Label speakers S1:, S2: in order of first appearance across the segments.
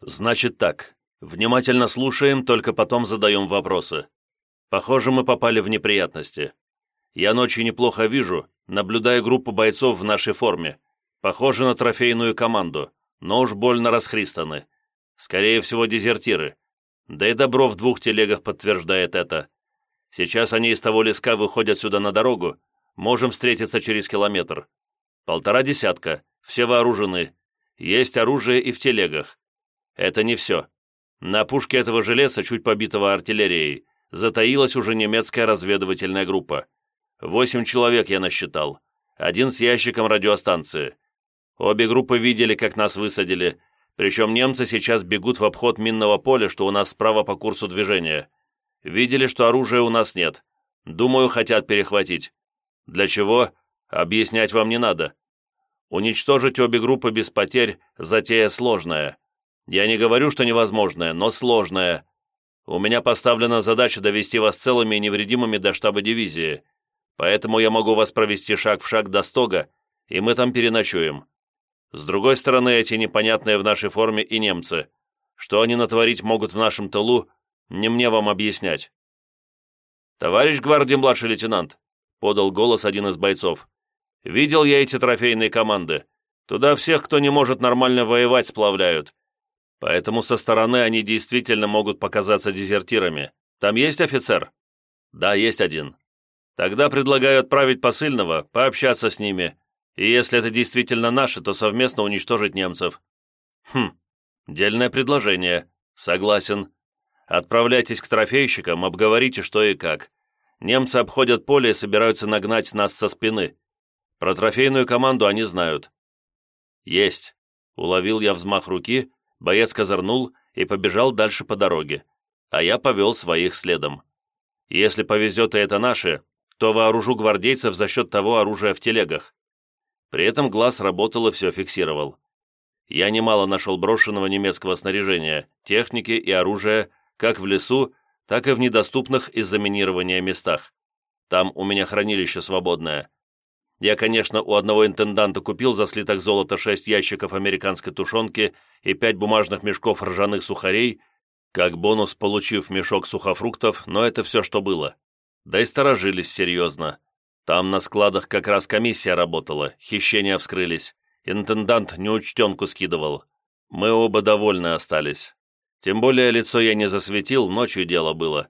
S1: «Значит так. Внимательно слушаем, только потом задаем вопросы. Похоже, мы попали в неприятности. Я ночью неплохо вижу, наблюдая группу бойцов в нашей форме. Похоже на трофейную команду, но уж больно расхристаны. Скорее всего, дезертиры. Да и добро в двух телегах подтверждает это. Сейчас они из того леска выходят сюда на дорогу. Можем встретиться через километр. Полтора десятка, все вооружены. Есть оружие и в телегах. Это не все. На пушке этого же леса, чуть побитого артиллерией, затаилась уже немецкая разведывательная группа. Восемь человек я насчитал. Один с ящиком радиостанции. Обе группы видели, как нас высадили, причем немцы сейчас бегут в обход минного поля, что у нас справа по курсу движения. Видели, что оружия у нас нет. Думаю, хотят перехватить. Для чего? Объяснять вам не надо. Уничтожить обе группы без потерь – затея сложная. Я не говорю, что невозможная, но сложная. У меня поставлена задача довести вас целыми и невредимыми до штаба дивизии, поэтому я могу вас провести шаг в шаг до стога, и мы там переночуем. С другой стороны, эти непонятные в нашей форме и немцы. Что они натворить могут в нашем тылу, не мне вам объяснять. «Товарищ гвардии младший лейтенант», — подал голос один из бойцов. «Видел я эти трофейные команды. Туда всех, кто не может нормально воевать, сплавляют. Поэтому со стороны они действительно могут показаться дезертирами. Там есть офицер?» «Да, есть один». «Тогда предлагаю отправить посыльного, пообщаться с ними, и если это действительно наши, то совместно уничтожить немцев». «Хм, дельное предложение. Согласен. Отправляйтесь к трофейщикам, обговорите, что и как. Немцы обходят поле и собираются нагнать нас со спины. Про трофейную команду они знают». «Есть». Уловил я взмах руки, боец козырнул и побежал дальше по дороге, а я повел своих следом. Если повезет и это наши, то вооружу гвардейцев за счет того оружия в телегах. При этом глаз работал и все фиксировал. Я немало нашел брошенного немецкого снаряжения, техники и оружия как в лесу, так и в недоступных из-за минирования местах. Там у меня хранилище свободное. Я, конечно, у одного интенданта купил за слиток золота шесть ящиков американской тушенки и пять бумажных мешков ржаных сухарей, как бонус получив мешок сухофруктов, но это все, что было. Да и сторожились серьезно. Там на складах как раз комиссия работала, хищения вскрылись. Интендант неучтенку скидывал. Мы оба довольны остались. Тем более лицо я не засветил, ночью дело было.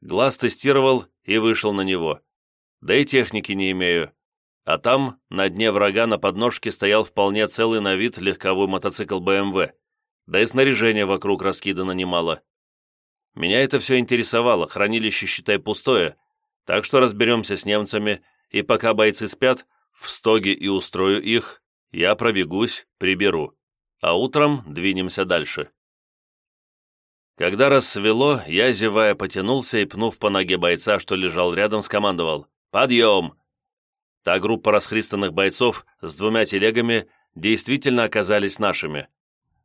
S1: Глаз тестировал и вышел на него. Да и техники не имею. А там, на дне врага на подножке стоял вполне целый на вид легковой мотоцикл БМВ. Да и снаряжение вокруг раскидано немало. Меня это все интересовало, хранилище, считай, пустое, так что разберемся с немцами, и пока бойцы спят, в стоге и устрою их, я пробегусь, приберу, а утром двинемся дальше. Когда рассвело, я, зевая, потянулся и, пнув по ноге бойца, что лежал рядом, скомандовал «Подъем!». Та группа расхристанных бойцов с двумя телегами действительно оказались нашими.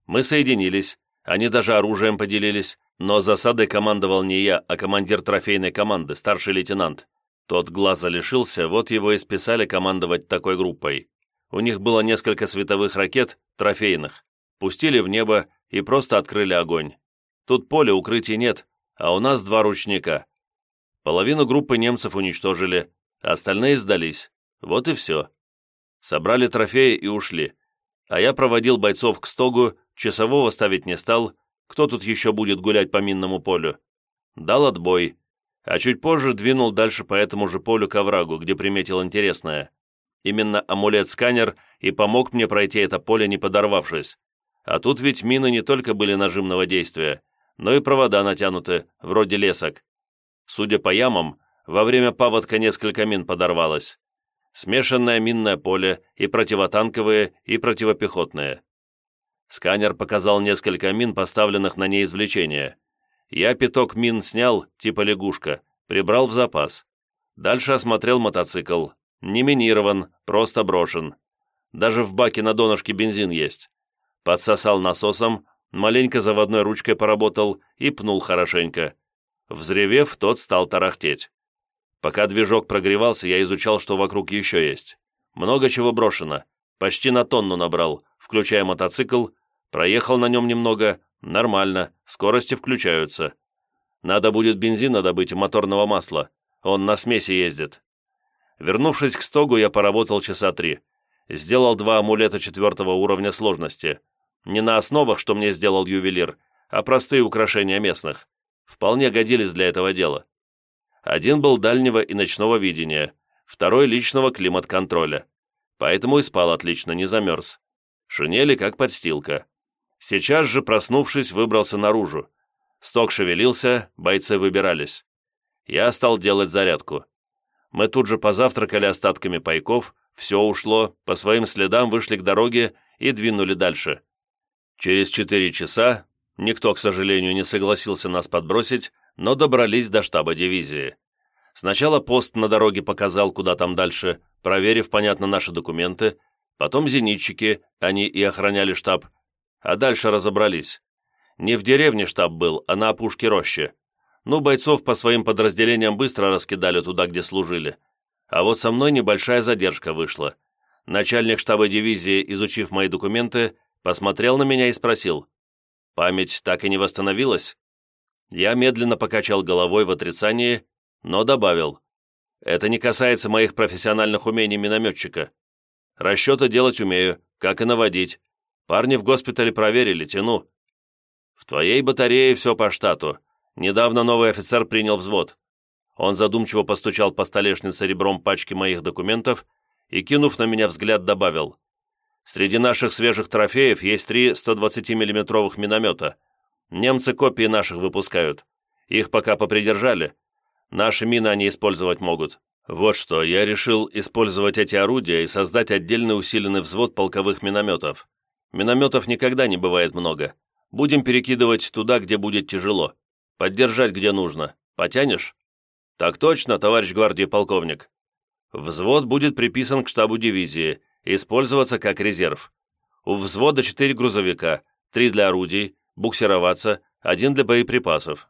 S1: Мы соединились, они даже оружием поделились, но засадой командовал не я, а командир трофейной команды, старший лейтенант. Тот глаза лишился, вот его и списали командовать такой группой. У них было несколько световых ракет, трофейных. Пустили в небо и просто открыли огонь. Тут поля укрытий нет, а у нас два ручника. Половину группы немцев уничтожили, остальные сдались. Вот и все. Собрали трофеи и ушли. А я проводил бойцов к стогу, часового ставить не стал, кто тут еще будет гулять по минному полю. Дал отбой, а чуть позже двинул дальше по этому же полю к оврагу, где приметил интересное. Именно амулет-сканер и помог мне пройти это поле, не подорвавшись. А тут ведь мины не только были нажимного действия, но и провода натянуты, вроде лесок. Судя по ямам, во время паводка несколько мин подорвалось. Смешанное минное поле и противотанковые, и противопехотные. Сканер показал несколько мин, поставленных на неизвлечение. Я пяток мин снял, типа лягушка, прибрал в запас. Дальше осмотрел мотоцикл. Не минирован, просто брошен. Даже в баке на донышке бензин есть. Подсосал насосом, маленько заводной ручкой поработал и пнул хорошенько. Взревев, тот стал тарахтеть. Пока движок прогревался, я изучал, что вокруг еще есть. Много чего брошено. Почти на тонну набрал, включая мотоцикл, проехал на нем немного, Нормально, скорости включаются. Надо будет бензина добыть и моторного масла. Он на смеси ездит. Вернувшись к стогу, я поработал часа три. Сделал два амулета четвертого уровня сложности. Не на основах, что мне сделал ювелир, а простые украшения местных. Вполне годились для этого дела. Один был дальнего и ночного видения, второй личного климат-контроля. Поэтому и спал отлично, не замерз. Шинели как подстилка. Сейчас же, проснувшись, выбрался наружу. Сток шевелился, бойцы выбирались. Я стал делать зарядку. Мы тут же позавтракали остатками пайков, все ушло, по своим следам вышли к дороге и двинули дальше. Через четыре часа, никто, к сожалению, не согласился нас подбросить, но добрались до штаба дивизии. Сначала пост на дороге показал, куда там дальше, проверив, понятно, наши документы, потом зенитчики, они и охраняли штаб, а дальше разобрались. Не в деревне штаб был, а на опушке рощи. Ну, бойцов по своим подразделениям быстро раскидали туда, где служили. А вот со мной небольшая задержка вышла. Начальник штаба дивизии, изучив мои документы, посмотрел на меня и спросил, «Память так и не восстановилась?» Я медленно покачал головой в отрицании, но добавил, «Это не касается моих профессиональных умений минометчика. Расчеты делать умею, как и наводить. Парни в госпитале проверили, тяну. В твоей батарее все по штату. Недавно новый офицер принял взвод. Он задумчиво постучал по столешнице ребром пачки моих документов и, кинув на меня взгляд, добавил. Среди наших свежих трофеев есть три 120 миллиметровых миномета. Немцы копии наших выпускают. Их пока попридержали. Наши мины они использовать могут. Вот что, я решил использовать эти орудия и создать отдельный усиленный взвод полковых минометов. Минометов никогда не бывает много. Будем перекидывать туда, где будет тяжело. Поддержать, где нужно. Потянешь? Так точно, товарищ гвардии полковник. Взвод будет приписан к штабу дивизии, использоваться как резерв. У взвода четыре грузовика, три для орудий, буксироваться, один для боеприпасов.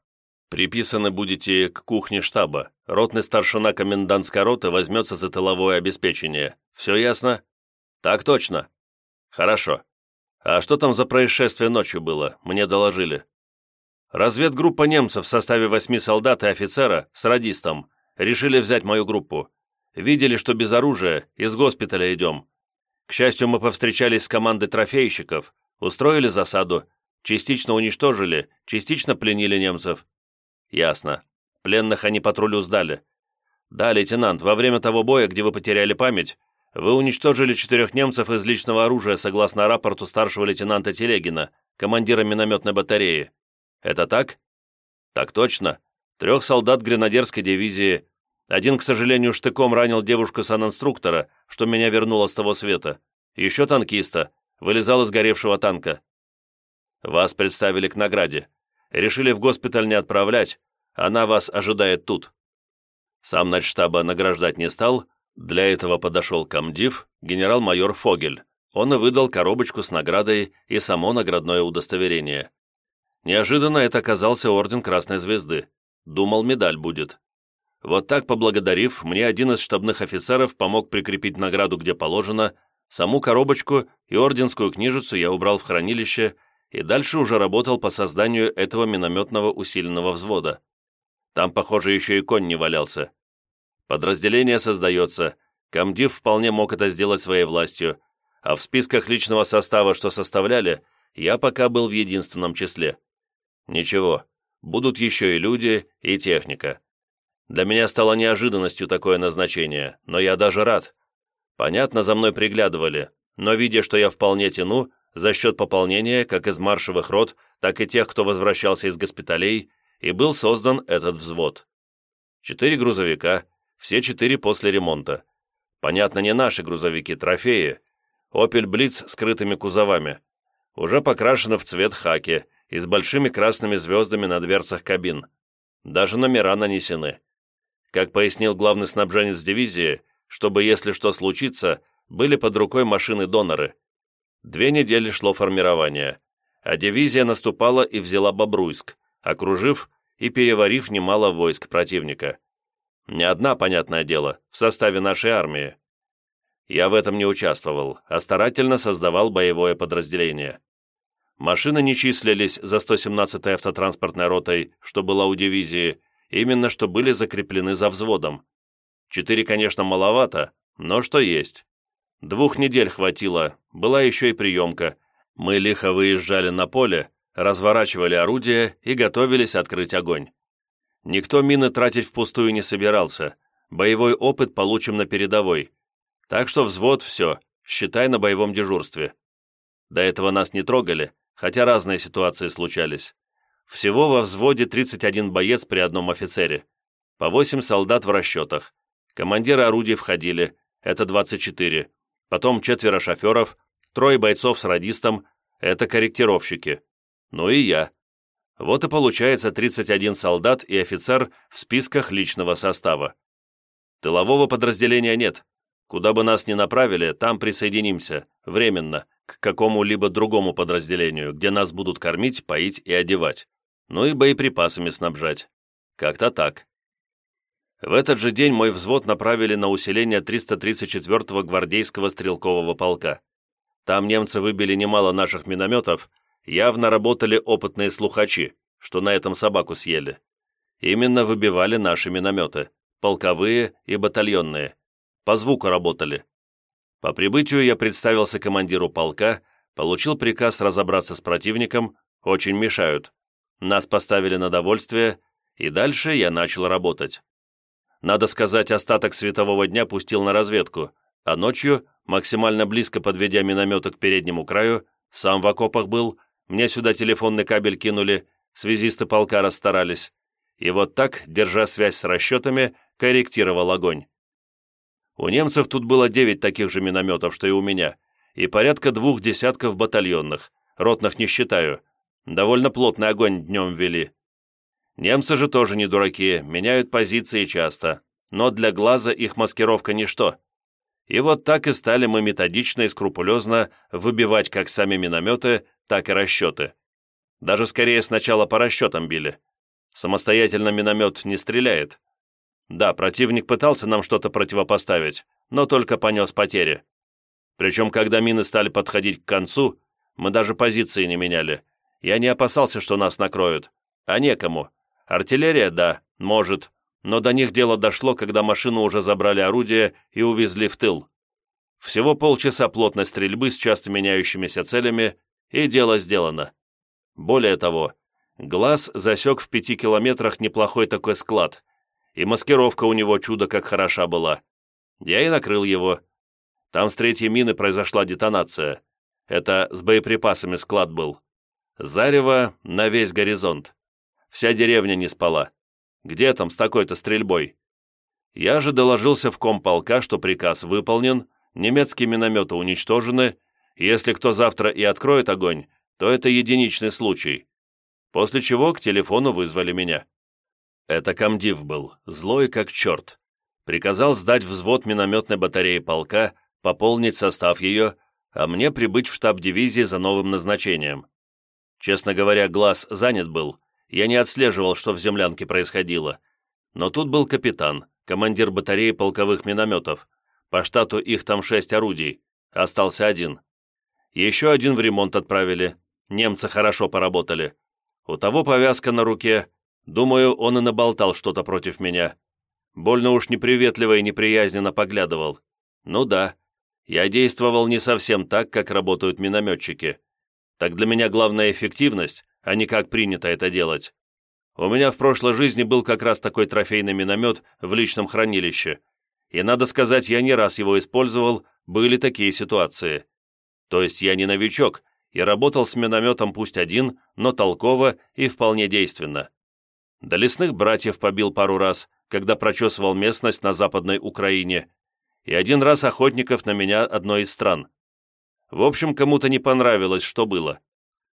S1: Приписаны будете к кухне штаба. Ротный старшина комендантской роты возьмется за тыловое обеспечение. Все ясно? Так точно. Хорошо. «А что там за происшествие ночью было? Мне доложили». Разведгруппа немцев в составе восьми солдат и офицера с радистом решили взять мою группу. Видели, что без оружия, из госпиталя идем. К счастью, мы повстречались с командой трофейщиков, устроили засаду, частично уничтожили, частично пленили немцев. Ясно. Пленных они патрулю сдали. Да, лейтенант, во время того боя, где вы потеряли память, вы уничтожили четырех немцев из личного оружия согласно рапорту старшего лейтенанта Телегина, командира минометной батареи. Это так? Так точно. Трех солдат гренадерской дивизии. Один, к сожалению, штыком ранил девушку-санинструктора, что меня вернуло с того света. Еще танкиста. Вылезал из горевшего танка. Вас представили к награде. Решили в госпиталь не отправлять. Она вас ожидает тут. Сам начштаба награждать не стал, для этого подошел комдив, генерал-майор Фогель. Он и выдал коробочку с наградой и само наградное удостоверение. Неожиданно это оказался орден Красной Звезды. Думал, медаль будет. Вот так, поблагодарив, мне один из штабных офицеров помог прикрепить награду где положено, саму коробочку и орденскую книжицу я убрал в хранилище и дальше уже работал по созданию этого минометного усиленного взвода. Там, похоже, еще и конь не валялся. Подразделение создается, комдив вполне мог это сделать своей властью, а в списках личного состава, что составляли, я пока был в единственном числе. Ничего, будут еще и люди, и техника. Для меня стало неожиданностью такое назначение, но я даже рад. Понятно, за мной приглядывали, но видя, что я вполне тяну, за счет пополнения как из маршевых рот, так и тех, кто возвращался из госпиталей, и был создан этот взвод. Четыре грузовика, все четыре после ремонта. Понятно, не наши грузовики, трофеи. «Опель Блиц» с скрытыми кузовами. Уже покрашено в цвет хаки и с большими красными звездами на дверцах кабин. Даже номера нанесены. Как пояснил главный снабженец дивизии, чтобы, если что случится, были под рукой машины-доноры. Две недели шло формирование, а дивизия наступала и взяла Бобруйск, окружив и переварив немало войск противника. Не одна, понятное дело, в составе нашей армии. Я в этом не участвовал, а старательно создавал боевое подразделение. Машины не числились за 117-й автотранспортной ротой, что была у дивизии, именно что были закреплены за взводом. Четыре, конечно, маловато, но что есть. Двух недель хватило, была еще и приемка. Мы лихо выезжали на поле, разворачивали орудия и готовились открыть огонь. Никто мины тратить впустую не собирался, боевой опыт получим на передовой. Так что взвод все, считай на боевом дежурстве. До этого нас не трогали, хотя разные ситуации случались. Всего во взводе 31 боец при одном офицере. По 8 солдат в расчетах. Командиры орудий входили, это 24. Потом четверо шоферов, трое бойцов с радистом, это корректировщики. Ну и я. Вот и получается 31 солдат и офицер в списках личного состава. Тылового подразделения нет. Куда бы нас ни направили, там присоединимся, временно, к какому-либо другому подразделению, где нас будут кормить, поить и одевать. Ну и боеприпасами снабжать. Как-то так. В этот же день мой взвод направили на усиление 334-го гвардейского стрелкового полка. Там немцы выбили немало наших минометов, явно работали опытные слухачи, что на этом собаку съели. Именно выбивали наши минометы, полковые и батальонные. По звуку работали. По прибытию я представился командиру полка, получил приказ разобраться с противником, очень мешают. Нас поставили на довольствие, и дальше я начал работать. Надо сказать, остаток светового дня пустил на разведку, а ночью, максимально близко подведя минометы к переднему краю, сам в окопах был, мне сюда телефонный кабель кинули, связисты полка расстарались. И вот так, держа связь с расчетами, корректировал огонь. У немцев тут было девять таких же минометов, что и у меня, и порядка двух десятков батальонных, ротных не считаю. Довольно плотный огонь днем вели. Немцы же тоже не дураки, меняют позиции часто, но для глаза их маскировка ничто. И вот так и стали мы методично и скрупулезно выбивать как сами минометы, так и расчеты. Даже скорее сначала по расчетам били. Самостоятельно миномет не стреляет, да, противник пытался нам что-то противопоставить, но только понес потери. Причем, когда мины стали подходить к концу, мы даже позиции не меняли. Я не опасался, что нас накроют. А некому. Артиллерия, да, может, но до них дело дошло, когда машину уже забрали орудие и увезли в тыл. Всего полчаса плотной стрельбы с часто меняющимися целями, и дело сделано. Более того, глаз засек в пяти километрах неплохой такой склад – и маскировка у него чудо как хороша была. Я и накрыл его. Там с третьей мины произошла детонация. Это с боеприпасами склад был. Зарево на весь горизонт. Вся деревня не спала. Где там с такой-то стрельбой? Я же доложился в комполка, что приказ выполнен, немецкие минометы уничтожены, если кто завтра и откроет огонь, то это единичный случай. После чего к телефону вызвали меня. Это комдив был, злой как черт. Приказал сдать взвод минометной батареи полка, пополнить состав ее, а мне прибыть в штаб дивизии за новым назначением. Честно говоря, глаз занят был, я не отслеживал, что в землянке происходило. Но тут был капитан, командир батареи полковых минометов. По штату их там шесть орудий, остался один. Еще один в ремонт отправили, немцы хорошо поработали. У того повязка на руке, Думаю, он и наболтал что-то против меня. Больно уж неприветливо и неприязненно поглядывал. Ну да, я действовал не совсем так, как работают минометчики. Так для меня главная эффективность, а не как принято это делать. У меня в прошлой жизни был как раз такой трофейный миномет в личном хранилище. И, надо сказать, я не раз его использовал, были такие ситуации. То есть я не новичок и работал с минометом пусть один, но толково и вполне действенно. До лесных братьев побил пару раз, когда прочесывал местность на Западной Украине, и один раз охотников на меня одной из стран. В общем, кому-то не понравилось, что было.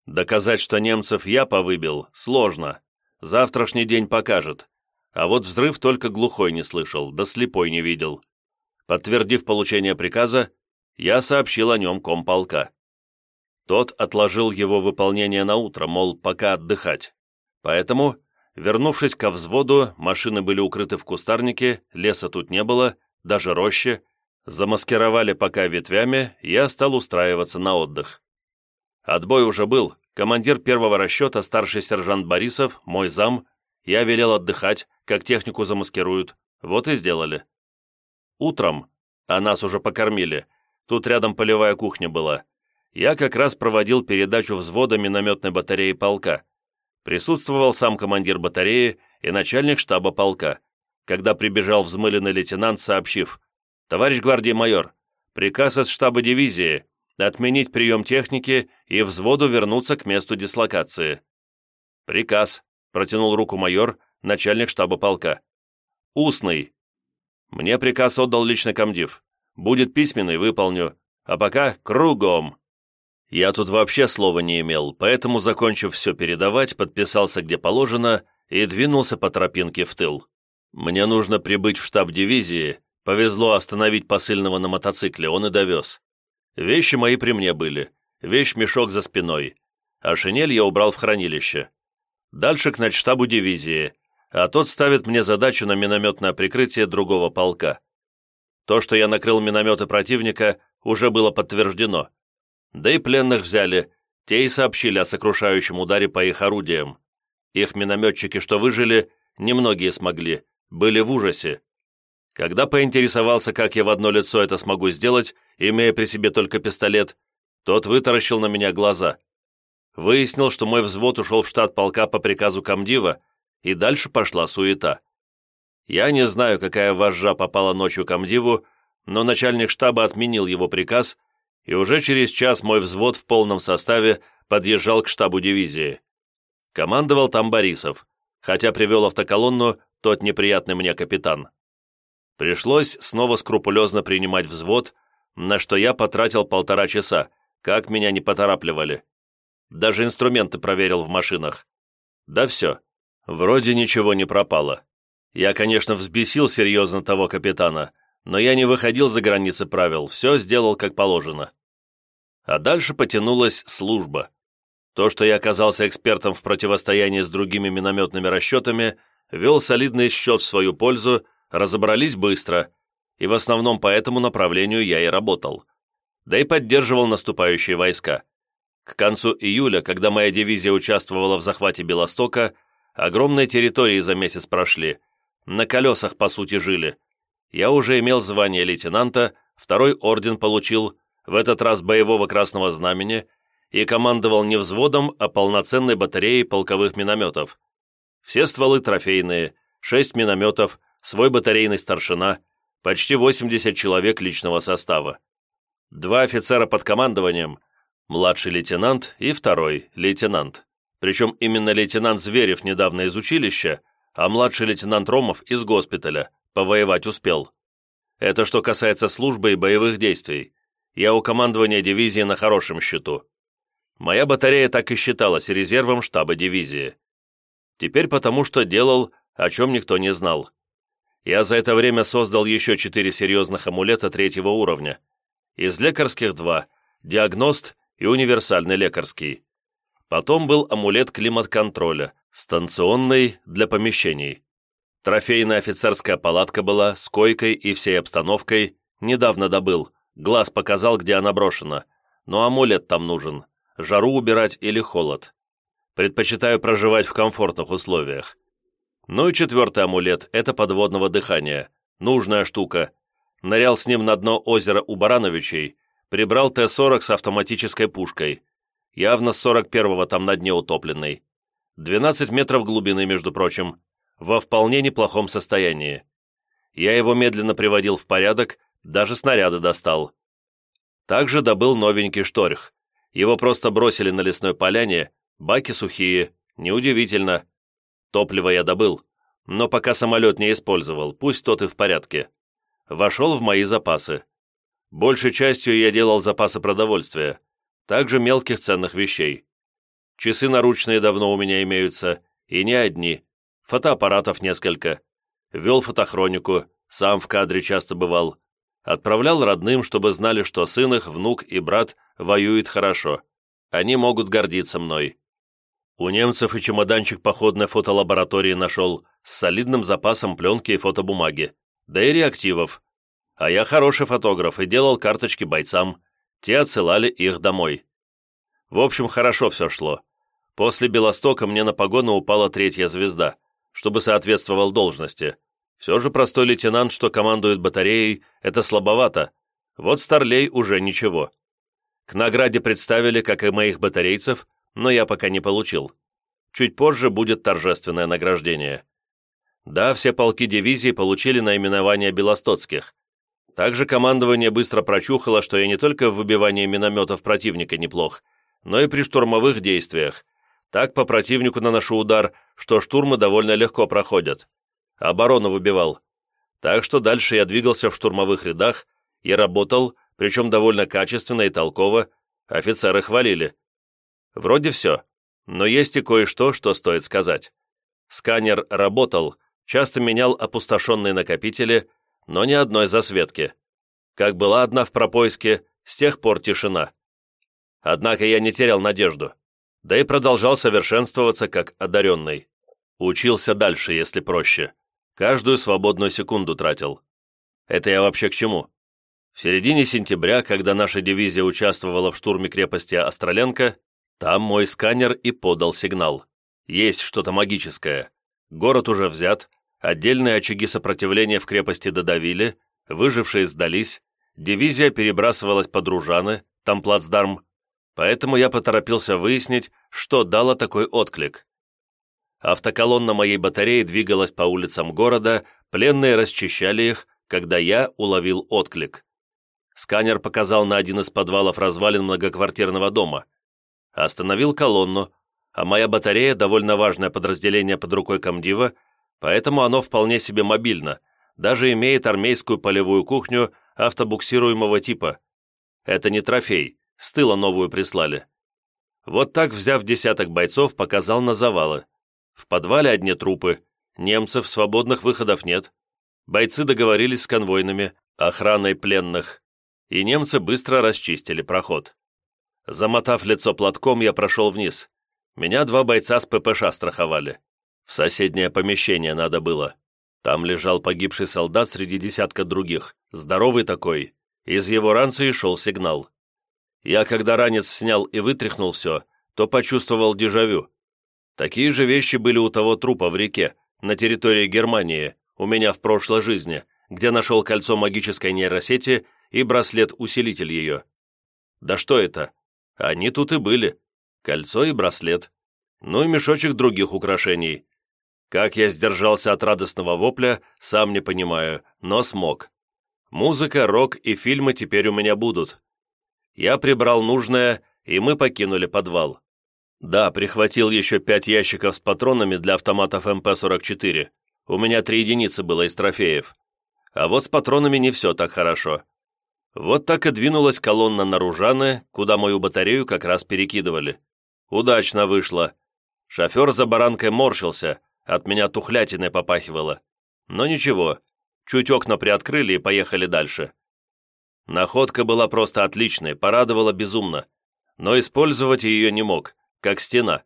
S1: Доказать, что немцев я повыбил, сложно. Завтрашний день покажет. А вот взрыв только глухой не слышал, да слепой не видел. Подтвердив получение приказа, я сообщил о нем комполка. Тот отложил его выполнение на утро, мол, пока отдыхать. Поэтому Вернувшись ко взводу, машины были укрыты в кустарнике, леса тут не было, даже рощи. Замаскировали пока ветвями, я стал устраиваться на отдых. Отбой уже был, командир первого расчета, старший сержант Борисов, мой зам, я велел отдыхать, как технику замаскируют, вот и сделали. Утром, а нас уже покормили, тут рядом полевая кухня была, я как раз проводил передачу взвода минометной батареи полка. Присутствовал сам командир батареи и начальник штаба полка, когда прибежал взмыленный лейтенант, сообщив, «Товарищ гвардии майор, приказ из штаба дивизии отменить прием техники и взводу вернуться к месту дислокации». «Приказ», — протянул руку майор, начальник штаба полка. «Устный». «Мне приказ отдал лично комдив. Будет письменный, выполню. А пока кругом». Я тут вообще слова не имел, поэтому, закончив все передавать, подписался где положено и двинулся по тропинке в тыл. Мне нужно прибыть в штаб дивизии, повезло остановить посыльного на мотоцикле, он и довез. Вещи мои при мне были, вещь-мешок за спиной, а шинель я убрал в хранилище. Дальше к начштабу дивизии, а тот ставит мне задачу на минометное прикрытие другого полка. То, что я накрыл минометы противника, уже было подтверждено. Да и пленных взяли, те и сообщили о сокрушающем ударе по их орудиям. Их минометчики, что выжили, немногие смогли, были в ужасе. Когда поинтересовался, как я в одно лицо это смогу сделать, имея при себе только пистолет, тот вытаращил на меня глаза. Выяснил, что мой взвод ушел в штат полка по приказу комдива, и дальше пошла суета. Я не знаю, какая вожжа попала ночью комдиву, но начальник штаба отменил его приказ и уже через час мой взвод в полном составе подъезжал к штабу дивизии. Командовал там Борисов, хотя привел автоколонну тот неприятный мне капитан. Пришлось снова скрупулезно принимать взвод, на что я потратил полтора часа, как меня не поторапливали. Даже инструменты проверил в машинах. Да все, вроде ничего не пропало. Я, конечно, взбесил серьезно того капитана, но я не выходил за границы правил, все сделал как положено. А дальше потянулась служба. То, что я оказался экспертом в противостоянии с другими минометными расчетами, вел солидный счет в свою пользу, разобрались быстро, и в основном по этому направлению я и работал. Да и поддерживал наступающие войска. К концу июля, когда моя дивизия участвовала в захвате Белостока, огромные территории за месяц прошли, на колесах, по сути, жили, я уже имел звание лейтенанта, второй орден получил, в этот раз боевого красного знамени, и командовал не взводом, а полноценной батареей полковых минометов. Все стволы трофейные, шесть минометов, свой батарейный старшина, почти 80 человек личного состава. Два офицера под командованием, младший лейтенант и второй лейтенант. Причем именно лейтенант Зверев недавно из училища, а младший лейтенант Ромов из госпиталя, Повоевать успел. Это что касается службы и боевых действий. Я у командования дивизии на хорошем счету. Моя батарея так и считалась резервом штаба дивизии. Теперь потому, что делал, о чем никто не знал. Я за это время создал еще четыре серьезных амулета третьего уровня. Из лекарских два – диагност и универсальный лекарский. Потом был амулет климат-контроля, станционный для помещений. Трофейная офицерская палатка была, с койкой и всей обстановкой. Недавно добыл. Глаз показал, где она брошена. Но амулет там нужен. Жару убирать или холод. Предпочитаю проживать в комфортных условиях. Ну и четвертый амулет – это подводного дыхания. Нужная штука. Нырял с ним на дно озера у Барановичей, прибрал Т-40 с автоматической пушкой. Явно с 41-го там на дне утопленный. 12 метров глубины, между прочим во вполне неплохом состоянии. Я его медленно приводил в порядок, даже снаряды достал. Также добыл новенький шторх. Его просто бросили на лесной поляне, баки сухие, неудивительно. Топливо я добыл, но пока самолет не использовал, пусть тот и в порядке. Вошел в мои запасы. Большей частью я делал запасы продовольствия, также мелких ценных вещей. Часы наручные давно у меня имеются, и не одни фотоаппаратов несколько, вел фотохронику, сам в кадре часто бывал, отправлял родным, чтобы знали, что сын их, внук и брат воюют хорошо. Они могут гордиться мной. У немцев и чемоданчик походной фотолаборатории нашел с солидным запасом пленки и фотобумаги, да и реактивов. А я хороший фотограф и делал карточки бойцам, те отсылали их домой. В общем, хорошо все шло. После Белостока мне на погону упала третья звезда, чтобы соответствовал должности. Все же простой лейтенант, что командует батареей, это слабовато. Вот Старлей уже ничего. К награде представили, как и моих батарейцев, но я пока не получил. Чуть позже будет торжественное награждение. Да, все полки дивизии получили наименование белостоцких. Также командование быстро прочухало, что я не только в выбивании минометов противника неплох, но и при штурмовых действиях. Так по противнику наношу удар, что штурмы довольно легко проходят. Оборону выбивал. Так что дальше я двигался в штурмовых рядах и работал, причем довольно качественно и толково, офицеры хвалили. Вроде все, но есть и кое-что, что стоит сказать. Сканер работал, часто менял опустошенные накопители, но ни одной засветки. Как была одна в пропоиске, с тех пор тишина. Однако я не терял надежду, да и продолжал совершенствоваться как одаренный. Учился дальше, если проще. Каждую свободную секунду тратил. Это я вообще к чему? В середине сентября, когда наша дивизия участвовала в штурме крепости Остроленко, там мой сканер и подал сигнал. Есть что-то магическое. Город уже взят, отдельные очаги сопротивления в крепости додавили, выжившие сдались, дивизия перебрасывалась под Ружаны, там плацдарм, поэтому я поторопился выяснить, что дало такой отклик. Автоколонна моей батареи двигалась по улицам города, пленные расчищали их, когда я уловил отклик. Сканер показал на один из подвалов развалин многоквартирного дома. Остановил колонну, а моя батарея – довольно важное подразделение под рукой комдива, поэтому оно вполне себе мобильно, даже имеет армейскую полевую кухню автобуксируемого типа. Это не трофей, с тыла новую прислали. Вот так, взяв десяток бойцов, показал на завалы. В подвале одни трупы, немцев, свободных выходов нет. Бойцы договорились с конвойными, охраной пленных и немцы быстро расчистили проход. Замотав лицо платком, я прошел вниз. Меня два бойца с ППШ страховали. В соседнее помещение надо было. Там лежал погибший солдат среди десятка других, здоровый такой. Из его ранции шел сигнал. Я, когда ранец снял и вытряхнул все, то почувствовал дежавю. Такие же вещи были у того трупа в реке, на территории Германии, у меня в прошлой жизни, где нашел кольцо магической нейросети и браслет-усилитель ее. Да что это? Они тут и были. Кольцо и браслет. Ну и мешочек других украшений. Как я сдержался от радостного вопля, сам не понимаю, но смог. Музыка, рок и фильмы теперь у меня будут. Я прибрал нужное, и мы покинули подвал. Да, прихватил еще пять ящиков с патронами для автоматов МП-44. У меня три единицы было из трофеев. А вот с патронами не все так хорошо. Вот так и двинулась колонна на Ружаны, куда мою батарею как раз перекидывали. Удачно вышло. Шофер за баранкой морщился, от меня тухлятиной попахивало. Но ничего, чуть окна приоткрыли и поехали дальше. Находка была просто отличной, порадовала безумно. Но использовать ее не мог, как стена.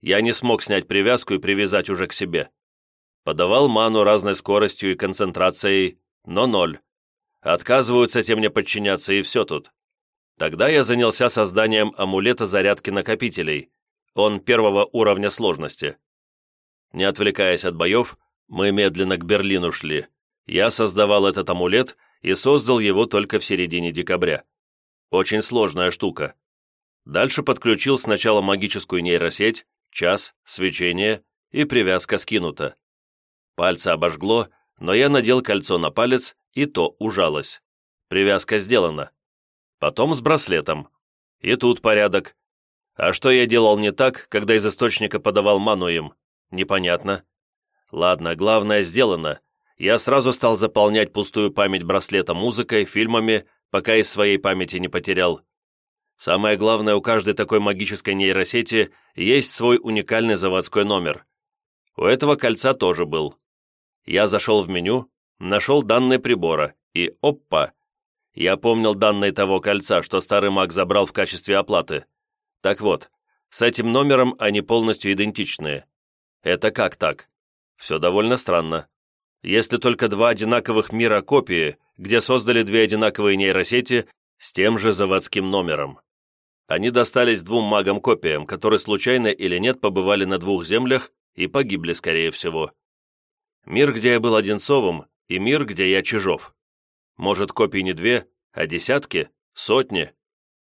S1: Я не смог снять привязку и привязать уже к себе. Подавал ману разной скоростью и концентрацией, но ноль. Отказываются те мне подчиняться, и все тут. Тогда я занялся созданием амулета зарядки накопителей. Он первого уровня сложности. Не отвлекаясь от боев, мы медленно к Берлину шли. Я создавал этот амулет и создал его только в середине декабря. Очень сложная штука. Дальше подключил сначала магическую нейросеть, час, свечение и привязка скинута. Пальцы обожгло, но я надел кольцо на палец и то ужалось. Привязка сделана. Потом с браслетом. И тут порядок. А что я делал не так, когда из источника подавал ману им? Непонятно. Ладно, главное сделано. Я сразу стал заполнять пустую память браслета музыкой, фильмами, пока из своей памяти не потерял. Самое главное, у каждой такой магической нейросети есть свой уникальный заводской номер. У этого кольца тоже был. Я зашел в меню, нашел данные прибора, и опа! Я помнил данные того кольца, что старый маг забрал в качестве оплаты. Так вот, с этим номером они полностью идентичные. Это как так? Все довольно странно. Если только два одинаковых мира копии, где создали две одинаковые нейросети с тем же заводским номером. Они достались двум магам-копиям, которые случайно или нет побывали на двух землях и погибли, скорее всего. Мир, где я был Одинцовым, и мир, где я Чижов. Может, копий не две, а десятки, сотни?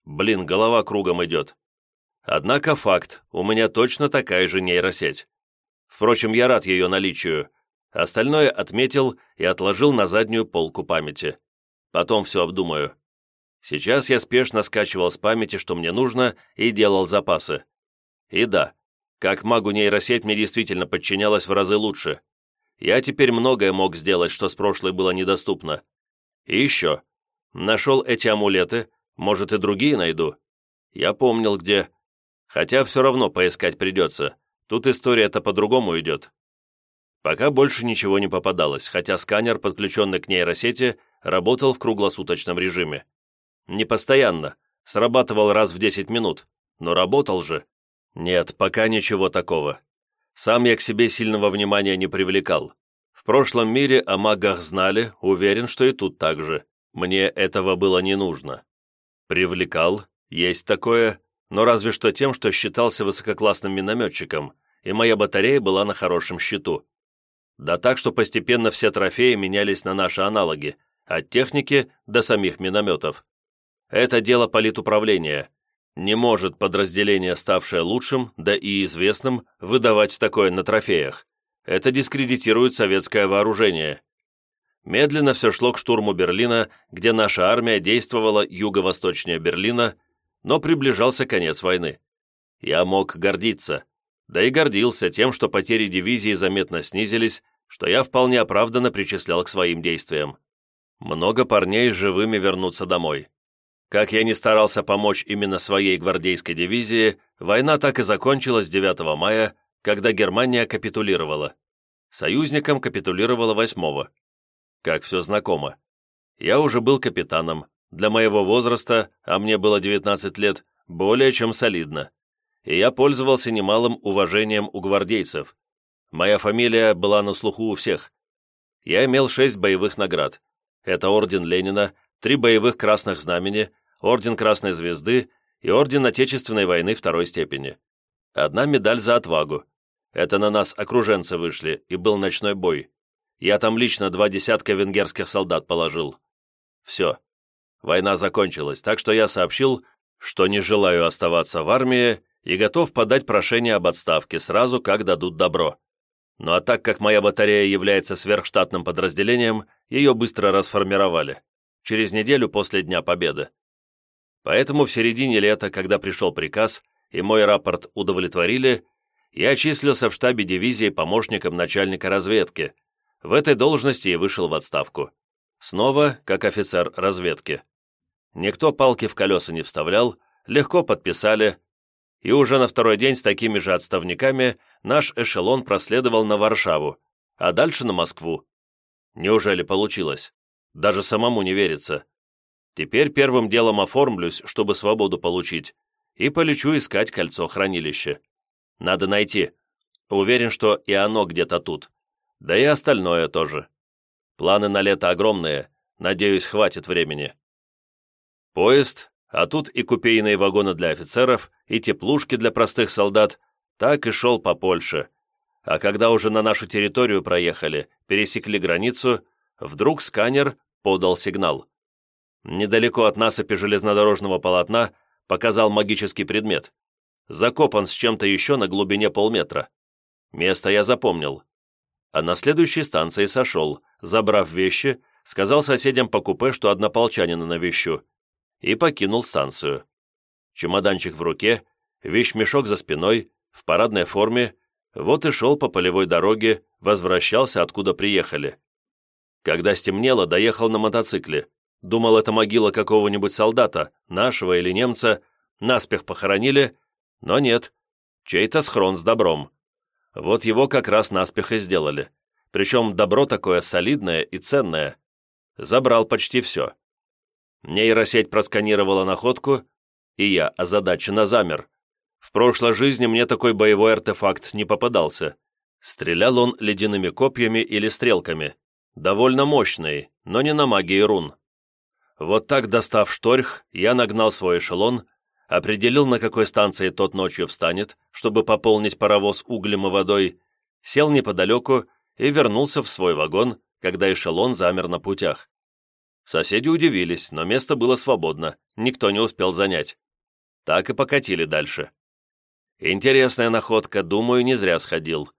S1: Блин, голова кругом идет. Однако факт, у меня точно такая же нейросеть. Впрочем, я рад ее наличию. Остальное отметил и отложил на заднюю полку памяти. Потом все обдумаю. Сейчас я спешно скачивал с памяти, что мне нужно, и делал запасы. И да, как магу нейросеть мне действительно подчинялась в разы лучше. Я теперь многое мог сделать, что с прошлой было недоступно. И еще. Нашел эти амулеты, может и другие найду. Я помнил, где. Хотя все равно поискать придется. Тут история-то по-другому идет. Пока больше ничего не попадалось, хотя сканер, подключенный к нейросети, работал в круглосуточном режиме. Не постоянно, срабатывал раз в 10 минут, но работал же. Нет, пока ничего такого. Сам я к себе сильного внимания не привлекал. В прошлом мире о магах знали, уверен, что и тут так же. Мне этого было не нужно. Привлекал, есть такое, но разве что тем, что считался высококлассным минометчиком, и моя батарея была на хорошем счету. Да так, что постепенно все трофеи менялись на наши аналоги, от техники до самих минометов. Это дело политуправления. Не может подразделение, ставшее лучшим, да и известным, выдавать такое на трофеях. Это дискредитирует советское вооружение. Медленно все шло к штурму Берлина, где наша армия действовала юго-восточнее Берлина, но приближался конец войны. Я мог гордиться. Да и гордился тем, что потери дивизии заметно снизились, что я вполне оправданно причислял к своим действиям. Много парней живыми вернутся домой. Как я не старался помочь именно своей гвардейской дивизии, война так и закончилась 9 мая, когда Германия капитулировала. Союзникам капитулировала 8 Как все знакомо. Я уже был капитаном, для моего возраста, а мне было 19 лет, более чем солидно. И я пользовался немалым уважением у гвардейцев. Моя фамилия была на слуху у всех. Я имел шесть боевых наград. Это орден Ленина, три боевых красных знамени, Орден Красной Звезды и Орден Отечественной войны второй степени. Одна медаль за отвагу. Это на нас окруженцы вышли, и был ночной бой. Я там лично два десятка венгерских солдат положил. Все. Война закончилась, так что я сообщил, что не желаю оставаться в армии и готов подать прошение об отставке сразу, как дадут добро. Ну а так как моя батарея является сверхштатным подразделением, ее быстро расформировали. Через неделю после Дня Победы. Поэтому в середине лета, когда пришел приказ и мой рапорт удовлетворили, я числился в штабе дивизии помощником начальника разведки. В этой должности и вышел в отставку. Снова как офицер разведки. Никто палки в колеса не вставлял, легко подписали, и уже на второй день с такими же отставниками наш эшелон проследовал на Варшаву, а дальше на Москву. Неужели получилось? Даже самому не верится. Теперь первым делом оформлюсь, чтобы свободу получить, и полечу искать кольцо-хранилище. Надо найти. Уверен, что и оно где-то тут. Да и остальное тоже. Планы на лето огромные, надеюсь, хватит времени. Поезд, а тут и купейные вагоны для офицеров, и теплушки для простых солдат, так и шел по Польше. А когда уже на нашу территорию проехали, пересекли границу, вдруг сканер подал сигнал. Недалеко от насыпи железнодорожного полотна показал магический предмет. Закопан с чем-то еще на глубине полметра. Место я запомнил. А на следующей станции сошел, забрав вещи, сказал соседям по купе, что однополчанина навещу, и покинул станцию. Чемоданчик в руке, вещмешок за спиной, в парадной форме, вот и шел по полевой дороге, возвращался, откуда приехали. Когда стемнело, доехал на мотоцикле, Думал, это могила какого-нибудь солдата, нашего или немца, наспех похоронили, но нет, чей-то схрон с добром. Вот его как раз наспех и сделали. Причем добро такое солидное и ценное. Забрал почти все. Нейросеть просканировала находку, и я озадаченно замер. В прошлой жизни мне такой боевой артефакт не попадался. Стрелял он ледяными копьями или стрелками. Довольно мощный, но не на магии рун. Вот так, достав шторх, я нагнал свой эшелон, определил, на какой станции тот ночью встанет, чтобы пополнить паровоз углем и водой, сел неподалеку и вернулся в свой вагон, когда эшелон замер на путях. Соседи удивились, но место было свободно, никто не успел занять. Так и покатили дальше. Интересная находка, думаю, не зря сходил.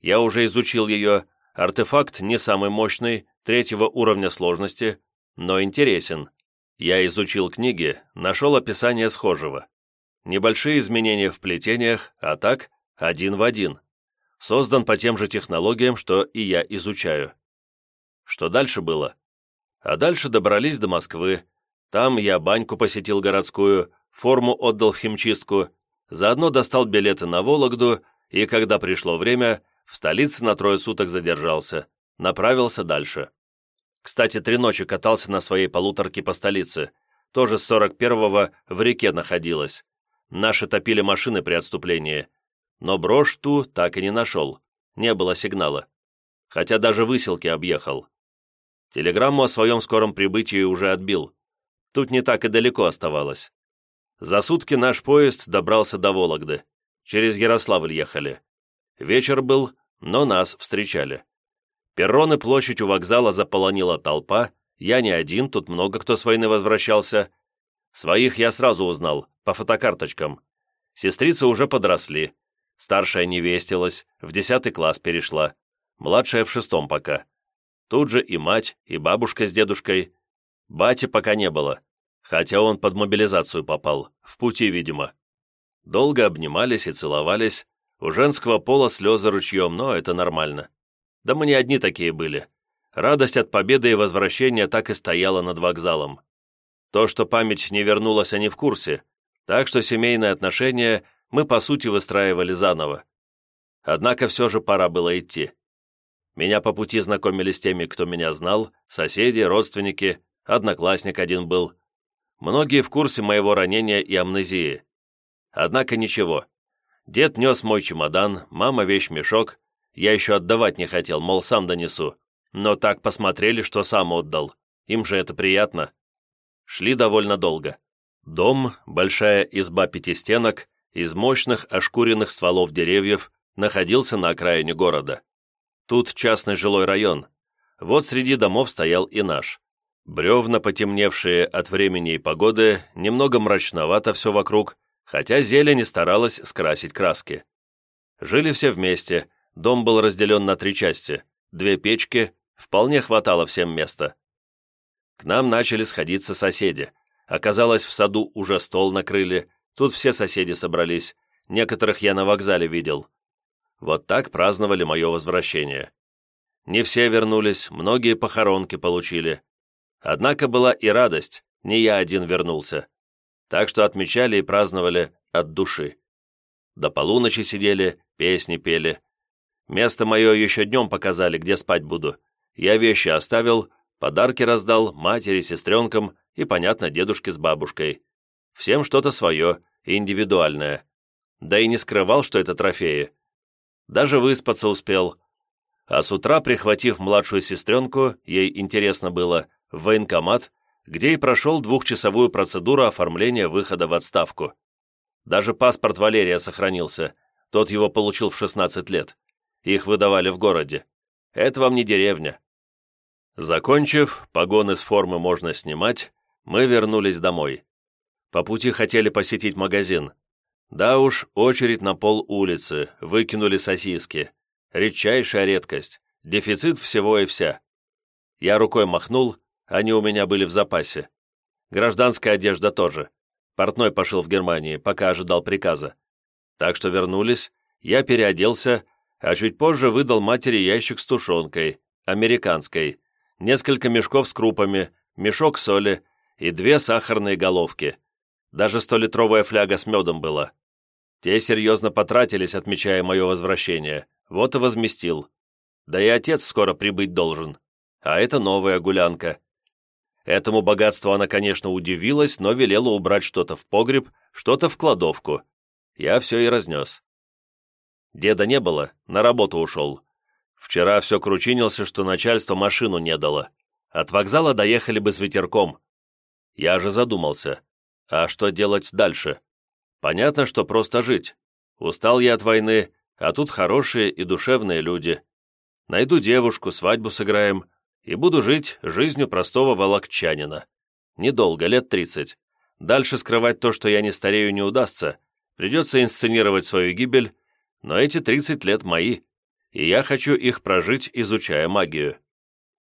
S1: Я уже изучил ее, артефакт не самый мощный, третьего уровня сложности, но интересен. Я изучил книги, нашел описание схожего. Небольшие изменения в плетениях, а так, один в один. Создан по тем же технологиям, что и я изучаю. Что дальше было? А дальше добрались до Москвы. Там я баньку посетил городскую, форму отдал в химчистку, заодно достал билеты на Вологду и, когда пришло время, в столице на трое суток задержался, направился дальше. Кстати, три ночи катался на своей полуторке по столице, тоже с 41-го в реке находилась. Наши топили машины при отступлении, но брошь ту так и не нашел, не было сигнала. Хотя даже выселки объехал. Телеграмму о своем скором прибытии уже отбил. Тут не так и далеко оставалось. За сутки наш поезд добрался до Вологды. Через Ярославль ехали. Вечер был, но нас встречали. Перрон и площадь у вокзала заполонила толпа, я не один, тут много кто с войны возвращался. Своих я сразу узнал, по фотокарточкам. Сестрицы уже подросли. Старшая не вестилась, в десятый класс перешла. Младшая в шестом пока. Тут же и мать, и бабушка с дедушкой. Бати пока не было, хотя он под мобилизацию попал, в пути, видимо. Долго обнимались и целовались. У женского пола слезы ручьем, но это нормально. Да мы не одни такие были. Радость от победы и возвращения так и стояла над вокзалом. То, что память не вернулась, они в курсе, так что семейные отношения мы, по сути, выстраивали заново. Однако все же пора было идти. Меня по пути знакомили с теми, кто меня знал, соседи, родственники, одноклассник один был. Многие в курсе моего ранения и амнезии. Однако ничего. Дед нес мой чемодан, мама вещь-мешок, я еще отдавать не хотел, мол, сам донесу. Но так посмотрели, что сам отдал. Им же это приятно. Шли довольно долго. Дом, большая изба пяти стенок, из мощных ошкуренных стволов деревьев, находился на окраине города. Тут частный жилой район. Вот среди домов стоял и наш. Бревна, потемневшие от времени и погоды, немного мрачновато все вокруг, хотя зелень старалась скрасить краски. Жили все вместе, Дом был разделен на три части, две печки, вполне хватало всем места. К нам начали сходиться соседи. Оказалось, в саду уже стол накрыли, тут все соседи собрались, некоторых я на вокзале видел. Вот так праздновали мое возвращение. Не все вернулись, многие похоронки получили. Однако была и радость, не я один вернулся. Так что отмечали и праздновали от души. До полуночи сидели, песни пели. Место мое еще днем показали, где спать буду. Я вещи оставил, подарки раздал матери, сестренкам и, понятно, дедушке с бабушкой. Всем что-то свое, индивидуальное. Да и не скрывал, что это трофеи. Даже выспаться успел. А с утра, прихватив младшую сестренку, ей интересно было, в военкомат, где и прошел двухчасовую процедуру оформления выхода в отставку. Даже паспорт Валерия сохранился, тот его получил в 16 лет. Их выдавали в городе. Это вам не деревня. Закончив, погоны с формы можно снимать, мы вернулись домой. По пути хотели посетить магазин. Да уж, очередь на пол улицы, выкинули сосиски. Редчайшая редкость, дефицит всего и вся. Я рукой махнул, они у меня были в запасе. Гражданская одежда тоже. Портной пошел в Германии, пока ожидал приказа. Так что вернулись, я переоделся а чуть позже выдал матери ящик с тушенкой, американской, несколько мешков с крупами, мешок соли и две сахарные головки. Даже столитровая фляга с медом была. Те серьезно потратились, отмечая мое возвращение. Вот и возместил. Да и отец скоро прибыть должен. А это новая гулянка. Этому богатству она, конечно, удивилась, но велела убрать что-то в погреб, что-то в кладовку. Я все и разнес. Деда не было, на работу ушел. Вчера все кручинился, что начальство машину не дало. От вокзала доехали бы с ветерком. Я же задумался, а что делать дальше? Понятно, что просто жить. Устал я от войны, а тут хорошие и душевные люди. Найду девушку, свадьбу сыграем, и буду жить жизнью простого волокчанина. Недолго, лет тридцать. Дальше скрывать то, что я не старею, не удастся. Придется инсценировать свою гибель, но эти тридцать лет мои, и я хочу их прожить, изучая магию.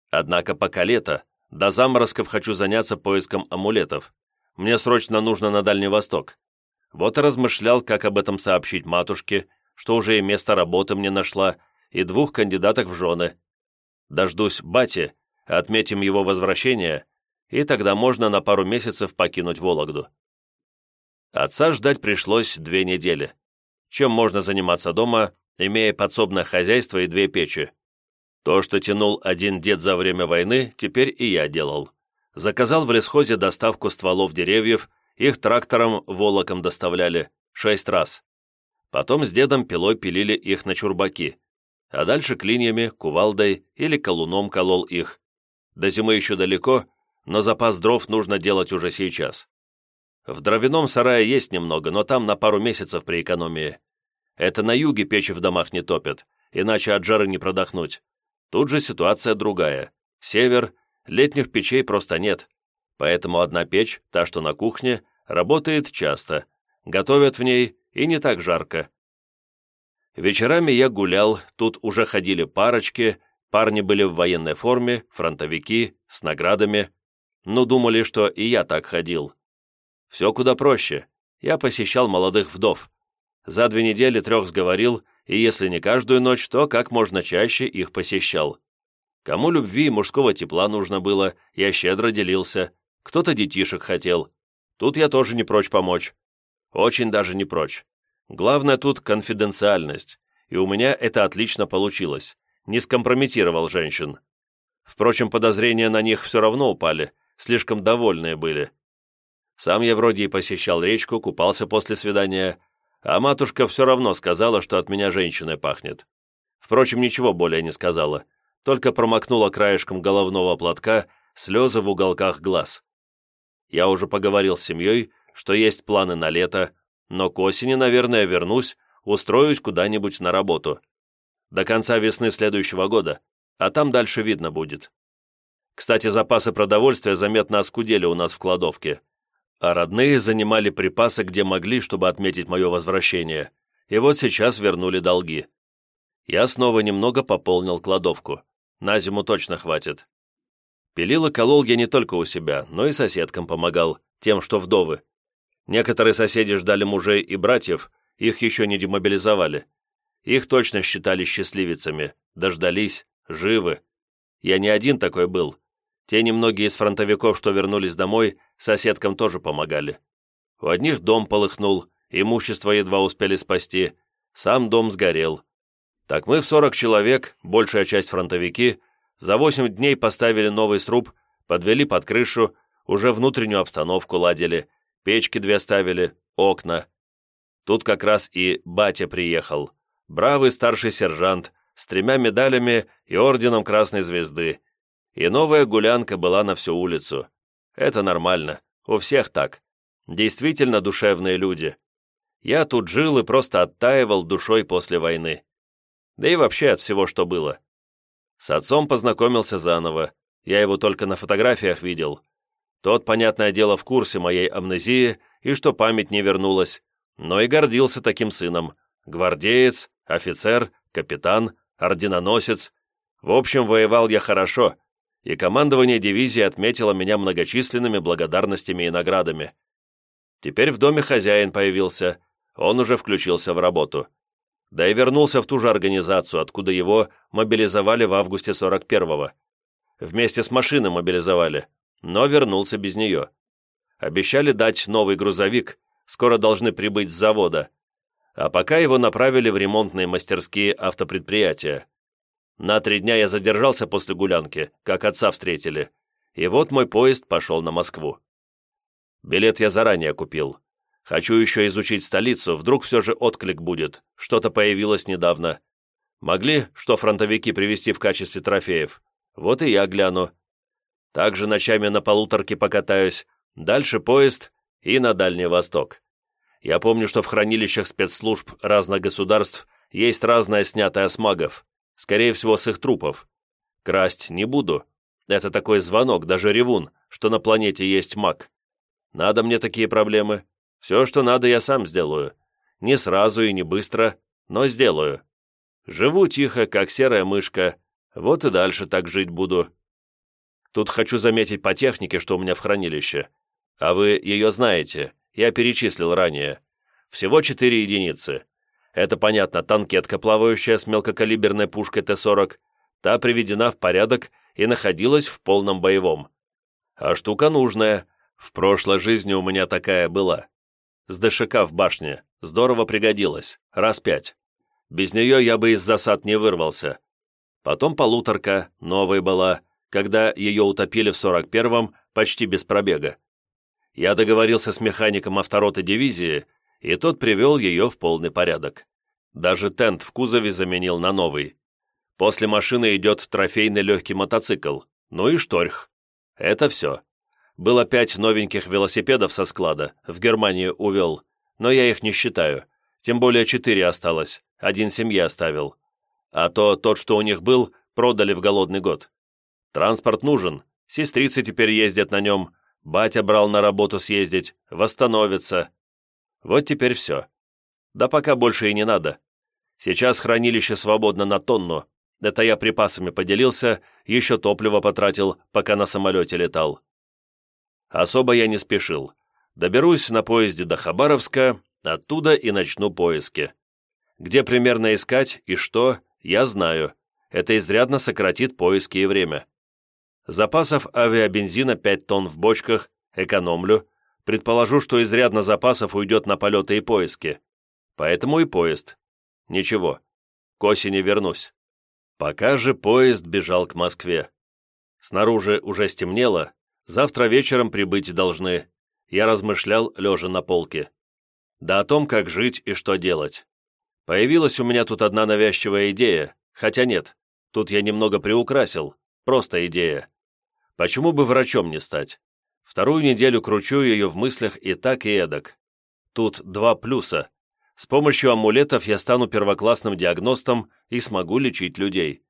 S1: Однако пока лето, до заморозков хочу заняться поиском амулетов. Мне срочно нужно на Дальний Восток. Вот и размышлял, как об этом сообщить матушке, что уже и место работы мне нашла, и двух кандидаток в жены. Дождусь бати, отметим его возвращение, и тогда можно на пару месяцев покинуть Вологду. Отца ждать пришлось две недели. Чем можно заниматься дома, имея подсобное хозяйство и две печи? То, что тянул один дед за время войны, теперь и я делал. Заказал в лесхозе доставку стволов деревьев, их трактором волоком доставляли шесть раз. Потом с дедом пилой пилили их на чурбаки, а дальше клиньями, кувалдой или колуном колол их. До зимы еще далеко, но запас дров нужно делать уже сейчас. В дровяном сарае есть немного, но там на пару месяцев при экономии. Это на юге печи в домах не топят, иначе от жары не продохнуть. Тут же ситуация другая. Север, летних печей просто нет. Поэтому одна печь, та, что на кухне, работает часто. Готовят в ней и не так жарко. Вечерами я гулял, тут уже ходили парочки, парни были в военной форме, фронтовики, с наградами. Ну, думали, что и я так ходил. Все куда проще. Я посещал молодых вдов. За две недели трех сговорил, и если не каждую ночь, то как можно чаще их посещал. Кому любви и мужского тепла нужно было, я щедро делился, кто-то детишек хотел. Тут я тоже не прочь помочь. Очень даже не прочь. Главное тут конфиденциальность, и у меня это отлично получилось. Не скомпрометировал женщин. Впрочем, подозрения на них все равно упали, слишком довольные были. Сам я вроде и посещал речку, купался после свидания, а матушка все равно сказала, что от меня женщиной пахнет. Впрочем, ничего более не сказала, только промокнула краешком головного платка слезы в уголках глаз. Я уже поговорил с семьей, что есть планы на лето, но к осени, наверное, вернусь, устроюсь куда-нибудь на работу. До конца весны следующего года, а там дальше видно будет. Кстати, запасы продовольствия заметно оскудели у нас в кладовке а родные занимали припасы, где могли, чтобы отметить мое возвращение, и вот сейчас вернули долги. Я снова немного пополнил кладовку. На зиму точно хватит. Пилил и колол я не только у себя, но и соседкам помогал, тем, что вдовы. Некоторые соседи ждали мужей и братьев, их еще не демобилизовали. Их точно считали счастливицами, дождались, живы. Я не один такой был, те немногие из фронтовиков, что вернулись домой, соседкам тоже помогали. У одних дом полыхнул, имущество едва успели спасти, сам дом сгорел. Так мы в 40 человек, большая часть фронтовики, за 8 дней поставили новый сруб, подвели под крышу, уже внутреннюю обстановку ладили, печки две ставили, окна. Тут как раз и батя приехал. Бравый старший сержант, с тремя медалями и орденом Красной Звезды, и новая гулянка была на всю улицу. Это нормально, у всех так. Действительно душевные люди. Я тут жил и просто оттаивал душой после войны. Да и вообще от всего, что было. С отцом познакомился заново. Я его только на фотографиях видел. Тот, понятное дело, в курсе моей амнезии и что память не вернулась, но и гордился таким сыном. Гвардеец, офицер, капитан, орденоносец. В общем, воевал я хорошо, и командование дивизии отметило меня многочисленными благодарностями и наградами. Теперь в доме хозяин появился, он уже включился в работу. Да и вернулся в ту же организацию, откуда его мобилизовали в августе 41-го. Вместе с машиной мобилизовали, но вернулся без нее. Обещали дать новый грузовик, скоро должны прибыть с завода, а пока его направили в ремонтные мастерские автопредприятия. На три дня я задержался после гулянки, как отца встретили, и вот мой поезд пошел на Москву. Билет я заранее купил. Хочу еще изучить столицу, вдруг все же отклик будет, что-то появилось недавно. Могли, что фронтовики привезти в качестве трофеев? Вот и я гляну. Также ночами на полуторке покатаюсь, дальше поезд и на Дальний Восток. Я помню, что в хранилищах спецслужб разных государств есть разное снятое с магов, скорее всего, с их трупов. Красть не буду. Это такой звонок, даже ревун, что на планете есть маг. Надо мне такие проблемы. Все, что надо, я сам сделаю. Не сразу и не быстро, но сделаю. Живу тихо, как серая мышка. Вот и дальше так жить буду. Тут хочу заметить по технике, что у меня в хранилище. А вы ее знаете, я перечислил ранее. Всего четыре единицы. Это, понятно, танкетка, плавающая с мелкокалиберной пушкой Т-40. Та приведена в порядок и находилась в полном боевом. А штука нужная. В прошлой жизни у меня такая была. С ДШК в башне. Здорово пригодилась. Раз пять. Без нее я бы из засад не вырвался. Потом полуторка, новая была, когда ее утопили в 41-м почти без пробега. Я договорился с механиком автороты дивизии, и тот привел ее в полный порядок. Даже тент в кузове заменил на новый. После машины идет трофейный легкий мотоцикл, ну и шторх. Это все. Было пять новеньких велосипедов со склада, в Германию увел, но я их не считаю. Тем более четыре осталось, один семье оставил. А то тот, что у них был, продали в голодный год. Транспорт нужен, сестрицы теперь ездят на нем, батя брал на работу съездить, восстановится. Вот теперь все. Да пока больше и не надо. Сейчас хранилище свободно на тонну. Это я припасами поделился, еще топливо потратил, пока на самолете летал. Особо я не спешил. Доберусь на поезде до Хабаровска, оттуда и начну поиски. Где примерно искать и что, я знаю. Это изрядно сократит поиски и время. Запасов авиабензина 5 тонн в бочках, экономлю. Предположу, что изрядно запасов уйдет на полеты и поиски. Поэтому и поезд. Ничего, к осени вернусь. Пока же поезд бежал к Москве. Снаружи уже стемнело, завтра вечером прибыть должны. Я размышлял, лежа на полке. Да о том, как жить и что делать. Появилась у меня тут одна навязчивая идея, хотя нет, тут я немного приукрасил, просто идея. Почему бы врачом не стать? Вторую неделю кручу ее в мыслях и так, и эдак. Тут два плюса. С помощью амулетов я стану первоклассным диагностом и смогу лечить людей.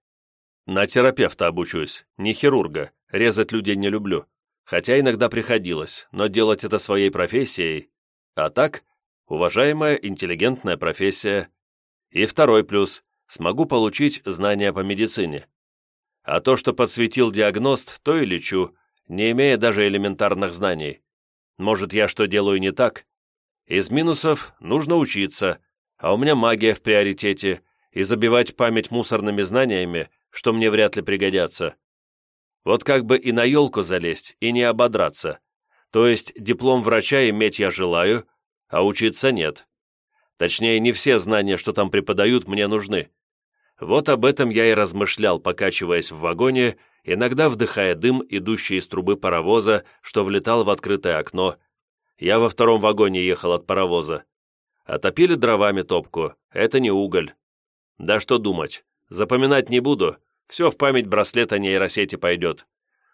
S1: На терапевта обучусь, не хирурга, резать людей не люблю. Хотя иногда приходилось, но делать это своей профессией. А так, уважаемая интеллигентная профессия. И второй плюс – смогу получить знания по медицине. А то, что подсветил диагност, то и лечу, не имея даже элементарных знаний. Может, я что делаю не так, из минусов нужно учиться, а у меня магия в приоритете, и забивать память мусорными знаниями, что мне вряд ли пригодятся. Вот как бы и на елку залезть, и не ободраться. То есть диплом врача иметь я желаю, а учиться нет. Точнее, не все знания, что там преподают, мне нужны. Вот об этом я и размышлял, покачиваясь в вагоне, иногда вдыхая дым, идущий из трубы паровоза, что влетал в открытое окно, я во втором вагоне ехал от паровоза. Отопили дровами топку. Это не уголь. Да что думать. Запоминать не буду. Все в память браслета нейросети пойдет.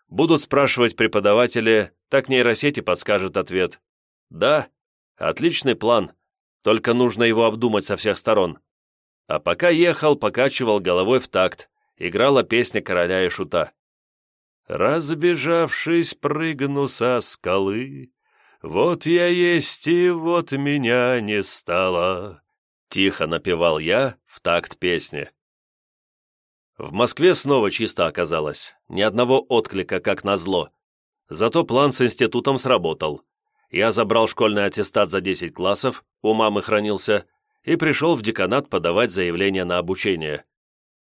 S1: Будут спрашивать преподаватели, так нейросети подскажет ответ. Да, отличный план. Только нужно его обдумать со всех сторон. А пока ехал, покачивал головой в такт. Играла песня короля и шута. «Разбежавшись, прыгну со скалы, «Вот я есть, и вот меня не стало», — тихо напевал я в такт песни. В Москве снова чисто оказалось, ни одного отклика, как назло. Зато план с институтом сработал. Я забрал школьный аттестат за 10 классов, у мамы хранился, и пришел в деканат подавать заявление на обучение.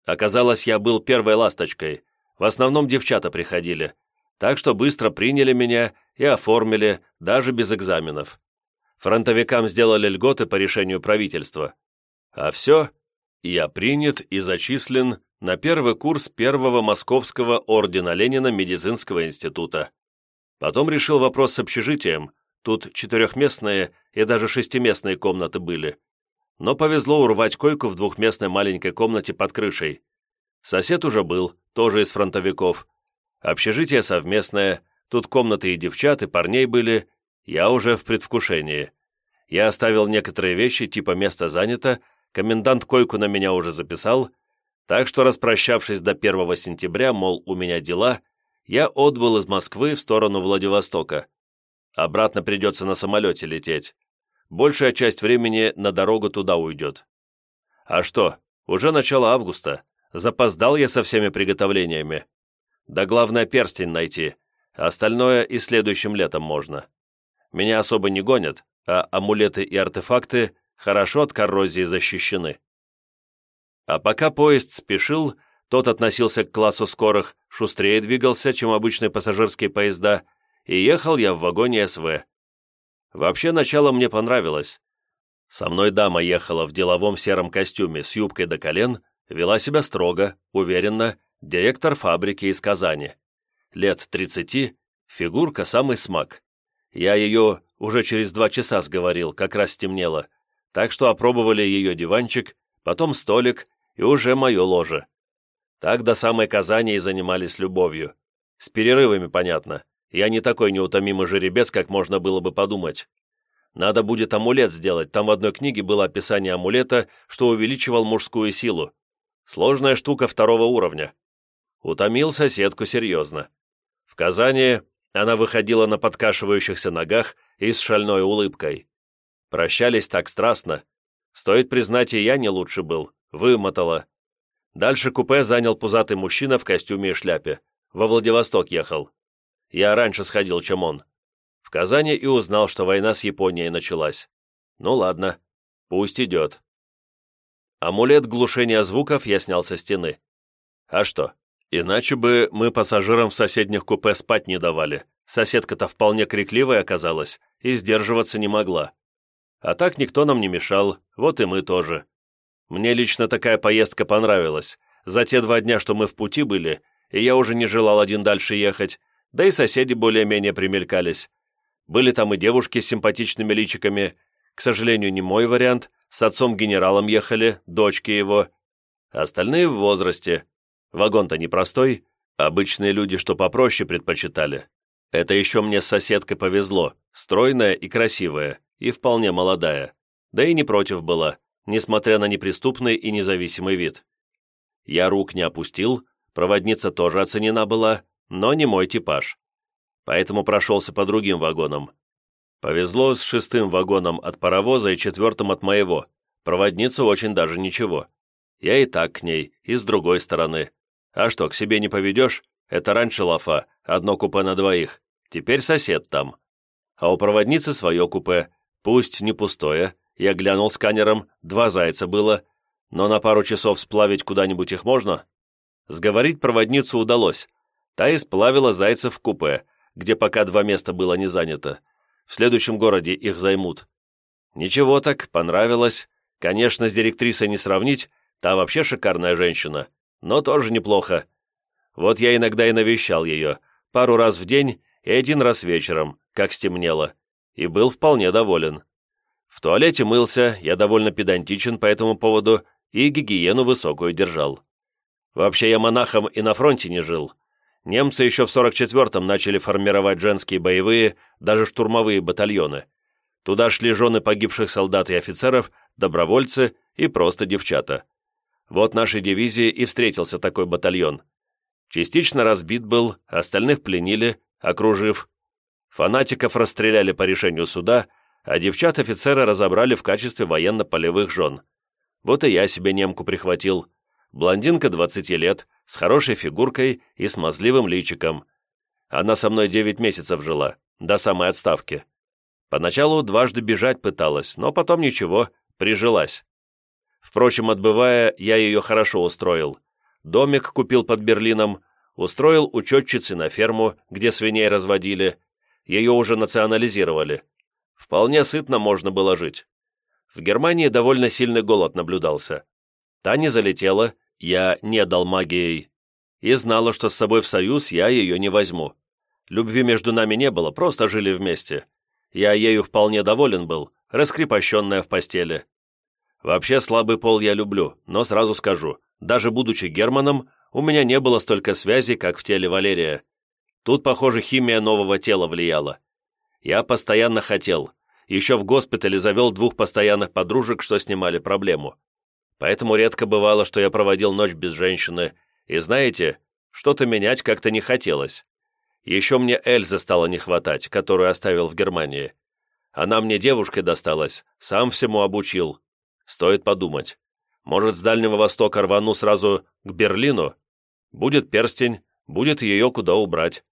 S1: Оказалось, я был первой ласточкой, в основном девчата приходили, так что быстро приняли меня и оформили, даже без экзаменов. Фронтовикам сделали льготы по решению правительства. А все, я принят и зачислен на первый курс Первого Московского ордена Ленина медицинского института. Потом решил вопрос с общежитием, тут четырехместные и даже шестиместные комнаты были. Но повезло урвать койку в двухместной маленькой комнате под крышей. Сосед уже был, тоже из фронтовиков. Общежитие совместное, Тут комнаты и девчат, и парней были, я уже в предвкушении. Я оставил некоторые вещи, типа место занято, комендант койку на меня уже записал, так что, распрощавшись до 1 сентября, мол, у меня дела, я отбыл из Москвы в сторону Владивостока. Обратно придется на самолете лететь. Большая часть времени на дорогу туда уйдет. А что, уже начало августа. Запоздал я со всеми приготовлениями. Да главное перстень найти, остальное и следующим летом можно. Меня особо не гонят, а амулеты и артефакты хорошо от коррозии защищены. А пока поезд спешил, тот относился к классу скорых, шустрее двигался, чем обычные пассажирские поезда, и ехал я в вагоне СВ. Вообще, начало мне понравилось. Со мной дама ехала в деловом сером костюме с юбкой до колен, вела себя строго, уверенно, директор фабрики из Казани. Лет тридцати, фигурка самый смак. Я ее уже через два часа сговорил, как раз стемнело, так что опробовали ее диванчик, потом столик и уже мое ложе. Так до самой Казани и занимались любовью. С перерывами, понятно. Я не такой неутомимый жеребец, как можно было бы подумать. Надо будет амулет сделать, там в одной книге было описание амулета, что увеличивал мужскую силу. Сложная штука второго уровня. Утомил соседку серьезно. В Казани она выходила на подкашивающихся ногах и с шальной улыбкой. Прощались так страстно. Стоит признать, и я не лучше был. Вымотала. Дальше купе занял пузатый мужчина в костюме и шляпе. Во Владивосток ехал. Я раньше сходил, чем он. В Казани и узнал, что война с Японией началась. Ну ладно, пусть идет. Амулет глушения звуков я снял со стены. А что, иначе бы мы пассажирам в соседних купе спать не давали. Соседка-то вполне крикливая оказалась и сдерживаться не могла. А так никто нам не мешал, вот и мы тоже. Мне лично такая поездка понравилась. За те два дня, что мы в пути были, и я уже не желал один дальше ехать, да и соседи более-менее примелькались. Были там и девушки с симпатичными личиками, к сожалению, не мой вариант, с отцом-генералом ехали, дочки его. Остальные в возрасте. Вагон-то непростой, обычные люди, что попроще, предпочитали. Это еще мне с соседкой повезло, стройная и красивая, и вполне молодая. Да и не против была несмотря на неприступный и независимый вид. Я рук не опустил, проводница тоже оценена была, но не мой типаж. Поэтому прошелся по другим вагонам. Повезло с шестым вагоном от паровоза и четвертым от моего. Проводница очень даже ничего. Я и так к ней, и с другой стороны. А что, к себе не поведешь? Это раньше лафа, одно купе на двоих. Теперь сосед там. А у проводницы свое купе, пусть не пустое, я глянул сканером, два зайца было, но на пару часов сплавить куда-нибудь их можно? Сговорить проводницу удалось. Та и сплавила зайцев в купе, где пока два места было не занято. В следующем городе их займут. Ничего так, понравилось. Конечно, с директрисой не сравнить, та вообще шикарная женщина, но тоже неплохо. Вот я иногда и навещал ее, пару раз в день и один раз вечером, как стемнело, и был вполне доволен. В туалете мылся, я довольно педантичен по этому поводу и гигиену высокую держал. Вообще я монахом и на фронте не жил. Немцы еще в 44-м начали формировать женские боевые, даже штурмовые батальоны. Туда шли жены погибших солдат и офицеров, добровольцы и просто девчата. Вот нашей дивизии и встретился такой батальон. Частично разбит был, остальных пленили, окружив. Фанатиков расстреляли по решению суда, а девчат-офицера разобрали в качестве военно-полевых жен. Вот и я себе немку прихватил. Блондинка 20 лет, с хорошей фигуркой и смазливым личиком. Она со мной 9 месяцев жила, до самой отставки. Поначалу дважды бежать пыталась, но потом ничего, прижилась. Впрочем, отбывая, я ее хорошо устроил. Домик купил под Берлином, устроил учетчицы на ферму, где свиней разводили. Ее уже национализировали. Вполне сытно можно было жить. В Германии довольно сильный голод наблюдался. Та не залетела, я не дал магией. И знала, что с собой в союз я ее не возьму. Любви между нами не было, просто жили вместе. Я ею вполне доволен был, раскрепощенная в постели. Вообще слабый пол я люблю, но сразу скажу, даже будучи Германом, у меня не было столько связей, как в теле Валерия. Тут, похоже, химия нового тела влияла. Я постоянно хотел, еще в госпитале завел двух постоянных подружек, что снимали проблему. Поэтому редко бывало, что я проводил ночь без женщины, и знаете, что-то менять как-то не хотелось. Еще мне Эльзы стало не хватать, которую оставил в Германии. Она мне девушкой досталась, сам всему обучил. Стоит подумать. Может, с Дальнего Востока рвану сразу к Берлину? Будет перстень, будет ее куда убрать.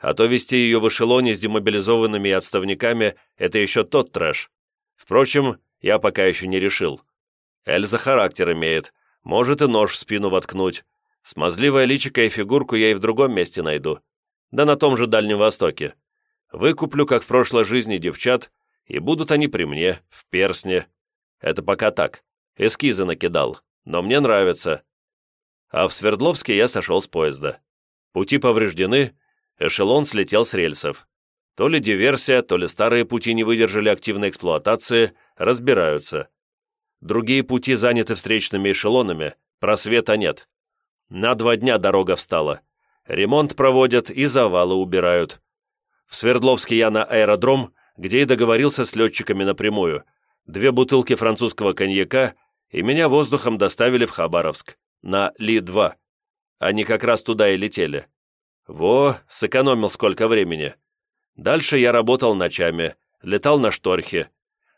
S1: А то вести ее в эшелоне с демобилизованными отставниками – это еще тот трэш. Впрочем, я пока еще не решил. Эльза характер имеет, может и нож в спину воткнуть. Смазливое личико и фигурку я и в другом месте найду. Да на том же Дальнем Востоке. Выкуплю, как в прошлой жизни, девчат, и будут они при мне, в персне. Это пока так. Эскизы накидал, но мне нравится. А в Свердловске я сошел с поезда. Пути повреждены, эшелон слетел с рельсов. То ли диверсия, то ли старые пути не выдержали активной эксплуатации, разбираются. Другие пути заняты встречными эшелонами, просвета нет. На два дня дорога встала. Ремонт проводят и завалы убирают. В Свердловске я на аэродром, где и договорился с летчиками напрямую. Две бутылки французского коньяка, и меня воздухом доставили в Хабаровск, на Ли-2. Они как раз туда и летели. Во, сэкономил сколько времени. Дальше я работал ночами, летал на шторхе.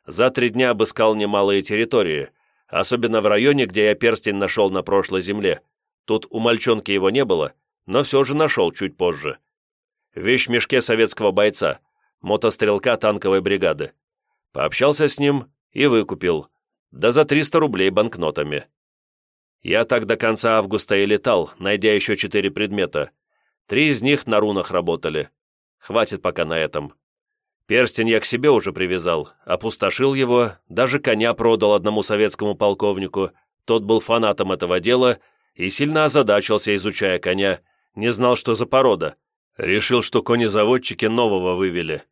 S1: За три дня обыскал немалые территории, особенно в районе, где я перстень нашел на прошлой земле. Тут у мальчонки его не было, но все же нашел чуть позже. Вещь в мешке советского бойца, мотострелка танковой бригады. Пообщался с ним и выкупил. Да за 300 рублей банкнотами. Я так до конца августа и летал, найдя еще четыре предмета. Три из них на рунах работали. Хватит пока на этом. Перстень я к себе уже привязал, опустошил его, даже коня продал одному советскому полковнику. Тот был фанатом этого дела и сильно озадачился, изучая коня, не знал, что за порода. Решил, что конезаводчики нового вывели.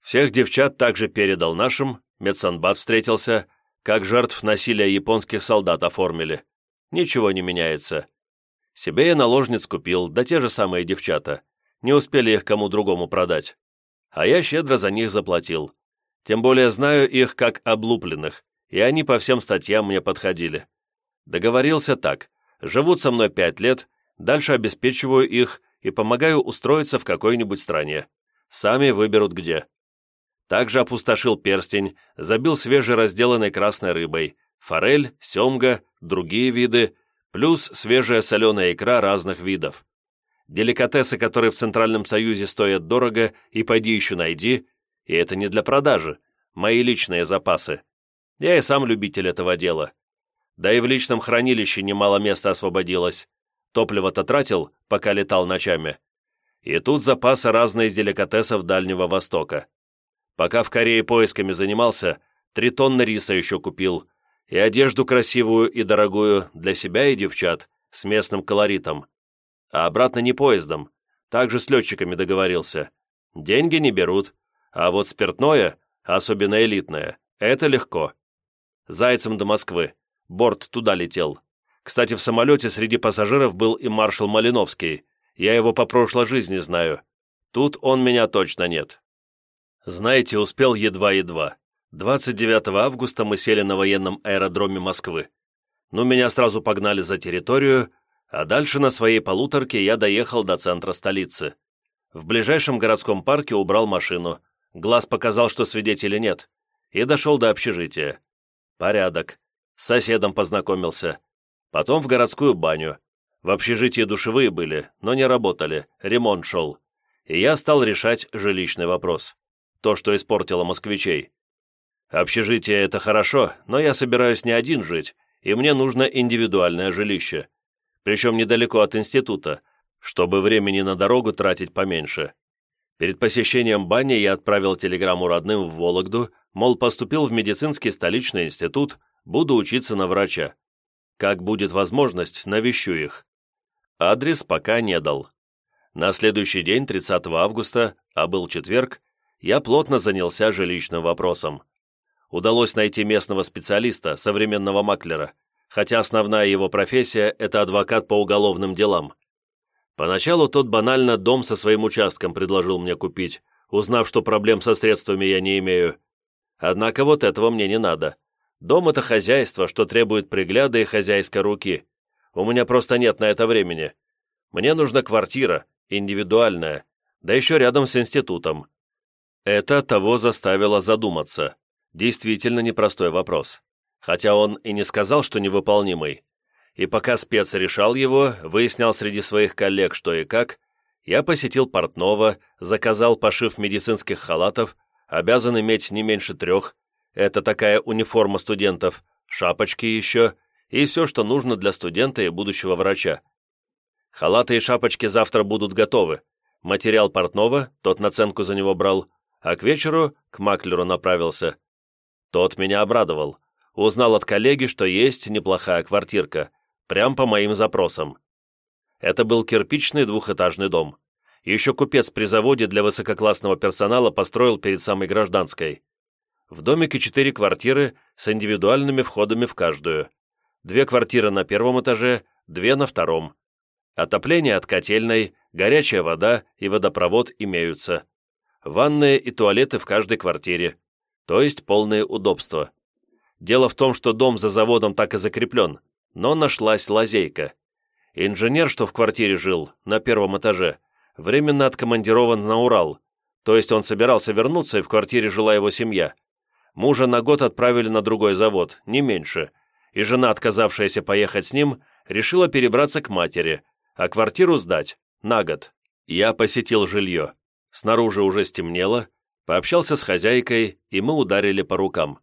S1: Всех девчат также передал нашим, медсанбат встретился, как жертв насилия японских солдат оформили ничего не меняется. Себе я наложниц купил, да те же самые девчата. Не успели их кому другому продать. А я щедро за них заплатил. Тем более знаю их как облупленных, и они по всем статьям мне подходили. Договорился так. Живут со мной пять лет, дальше обеспечиваю их и помогаю устроиться в какой-нибудь стране. Сами выберут где. Также опустошил перстень, забил свежеразделанной красной рыбой, форель, семга, другие виды, плюс свежая соленая икра разных видов. Деликатесы, которые в Центральном Союзе стоят дорого, и пойди еще найди, и это не для продажи, мои личные запасы. Я и сам любитель этого дела. Да и в личном хранилище немало места освободилось. Топливо-то тратил, пока летал ночами. И тут запасы разные из деликатесов Дальнего Востока. Пока в Корее поисками занимался, три тонны риса еще купил, и одежду красивую и дорогую для себя и девчат с местным колоритом. А обратно не поездом, также с летчиками договорился. Деньги не берут, а вот спиртное, особенно элитное, это легко. Зайцем до Москвы, борт туда летел. Кстати, в самолете среди пассажиров был и маршал Малиновский, я его по прошлой жизни знаю. Тут он меня точно нет. Знаете, успел едва-едва. 29 августа мы сели на военном аэродроме Москвы. Ну, меня сразу погнали за территорию, а дальше на своей полуторке я доехал до центра столицы. В ближайшем городском парке убрал машину. Глаз показал, что свидетелей нет. И дошел до общежития. Порядок. С соседом познакомился. Потом в городскую баню. В общежитии душевые были, но не работали, ремонт шел. И я стал решать жилищный вопрос. То, что испортило москвичей. Общежитие – это хорошо, но я собираюсь не один жить, и мне нужно индивидуальное жилище. Причем недалеко от института, чтобы времени на дорогу тратить поменьше. Перед посещением бани я отправил телеграмму родным в Вологду, мол, поступил в медицинский столичный институт, буду учиться на врача. Как будет возможность, навещу их. Адрес пока не дал. На следующий день, 30 августа, а был четверг, я плотно занялся жилищным вопросом удалось найти местного специалиста, современного маклера, хотя основная его профессия – это адвокат по уголовным делам. Поначалу тот банально дом со своим участком предложил мне купить, узнав, что проблем со средствами я не имею. Однако вот этого мне не надо. Дом — это хозяйство, что требует пригляда и хозяйской руки. У меня просто нет на это времени. Мне нужна квартира, индивидуальная, да еще рядом с институтом. Это того заставило задуматься. Действительно непростой вопрос. Хотя он и не сказал, что невыполнимый. И пока спец решал его, выяснял среди своих коллег, что и как, я посетил портного, заказал пошив медицинских халатов, обязан иметь не меньше трех, это такая униформа студентов, шапочки еще и все, что нужно для студента и будущего врача. Халаты и шапочки завтра будут готовы. Материал портного, тот наценку за него брал, а к вечеру к маклеру направился. Тот меня обрадовал. Узнал от коллеги, что есть неплохая квартирка, прям по моим запросам. Это был кирпичный двухэтажный дом. Еще купец при заводе для высококлассного персонала построил перед самой гражданской. В домике четыре квартиры с индивидуальными входами в каждую. Две квартиры на первом этаже, две на втором. Отопление от котельной, горячая вода и водопровод имеются. Ванные и туалеты в каждой квартире. То есть полное удобство. Дело в том, что дом за заводом так и закреплен, но нашлась лазейка. Инженер, что в квартире жил, на первом этаже, временно откомандирован на Урал, то есть он собирался вернуться, и в квартире жила его семья. Мужа на год отправили на другой завод, не меньше, и жена, отказавшаяся поехать с ним, решила перебраться к матери, а квартиру сдать на год. Я посетил жилье. Снаружи уже стемнело, пообщался с хозяйкой, и мы ударили по рукам.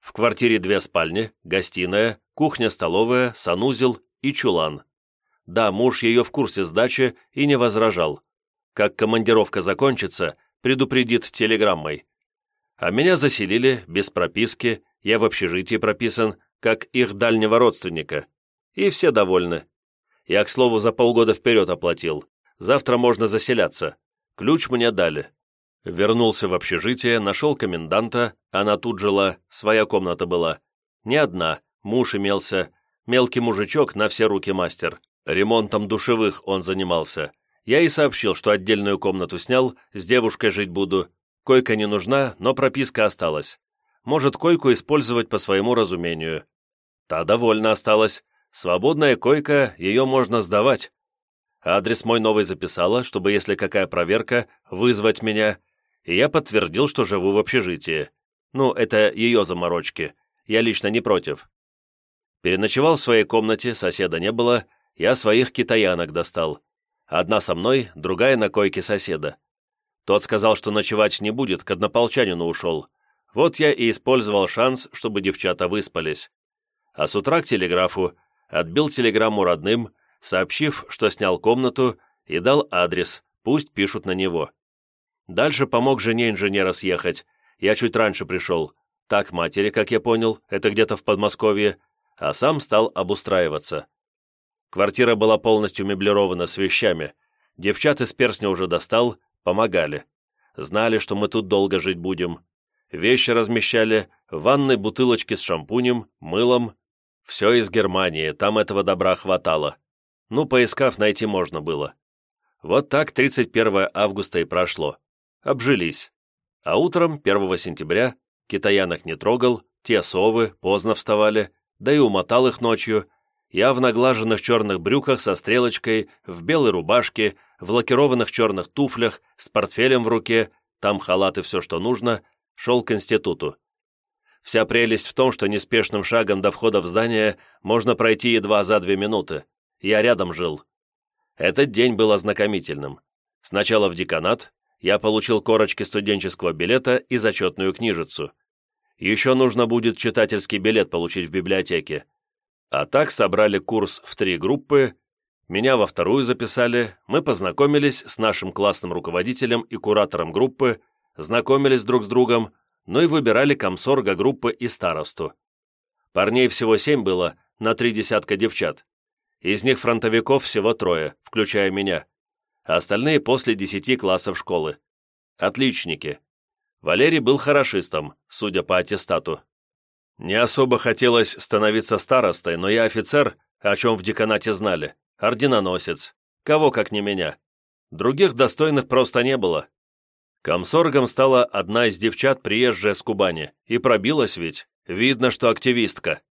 S1: В квартире две спальни, гостиная, кухня-столовая, санузел и чулан. Да, муж ее в курсе сдачи и не возражал. Как командировка закончится, предупредит телеграммой а меня заселили без прописки, я в общежитии прописан, как их дальнего родственника. И все довольны. Я, к слову, за полгода вперед оплатил. Завтра можно заселяться. Ключ мне дали. Вернулся в общежитие, нашел коменданта, она тут жила, своя комната была. Не одна, муж имелся, мелкий мужичок на все руки мастер. Ремонтом душевых он занимался. Я и сообщил, что отдельную комнату снял, с девушкой жить буду, Койка не нужна, но прописка осталась. Может койку использовать по своему разумению. Та довольно осталась. Свободная койка, ее можно сдавать. Адрес мой новый записала, чтобы, если какая проверка, вызвать меня. И я подтвердил, что живу в общежитии. Ну, это ее заморочки. Я лично не против. Переночевал в своей комнате, соседа не было, я своих китаянок достал. Одна со мной, другая на койке соседа. Тот сказал, что ночевать не будет, к однополчанину ушел. Вот я и использовал шанс, чтобы девчата выспались. А с утра к телеграфу отбил телеграмму родным, сообщив, что снял комнату и дал адрес, пусть пишут на него. Дальше помог жене инженера съехать. Я чуть раньше пришел. Так матери, как я понял, это где-то в Подмосковье, а сам стал обустраиваться. Квартира была полностью меблирована с вещами. Девчат из перстня уже достал, Помогали. Знали, что мы тут долго жить будем. Вещи размещали, ванной бутылочки с шампунем, мылом. Все из Германии, там этого добра хватало. Ну, поискав, найти можно было. Вот так 31 августа и прошло. Обжились. А утром, 1 сентября, китаянок не трогал, те совы поздно вставали, да и умотал их ночью. Я в наглаженных черных брюках со стрелочкой, в белой рубашке, в лакированных черных туфлях, с портфелем в руке, там халат и все, что нужно, шел к институту. Вся прелесть в том, что неспешным шагом до входа в здание можно пройти едва за две минуты. Я рядом жил. Этот день был ознакомительным. Сначала в деканат я получил корочки студенческого билета и зачетную книжицу. Еще нужно будет читательский билет получить в библиотеке. А так собрали курс в три группы меня во вторую записали, мы познакомились с нашим классным руководителем и куратором группы, знакомились друг с другом, ну и выбирали комсорга группы и старосту. Парней всего семь было, на три десятка девчат. Из них фронтовиков всего трое, включая меня, а остальные после десяти классов школы. Отличники. Валерий был хорошистом, судя по аттестату. Не особо хотелось становиться старостой, но я офицер, о чем в деканате знали орденоносец. Кого, как не меня. Других достойных просто не было. Комсоргом стала одна из девчат, приезжая с Кубани, и пробилась ведь, видно, что активистка.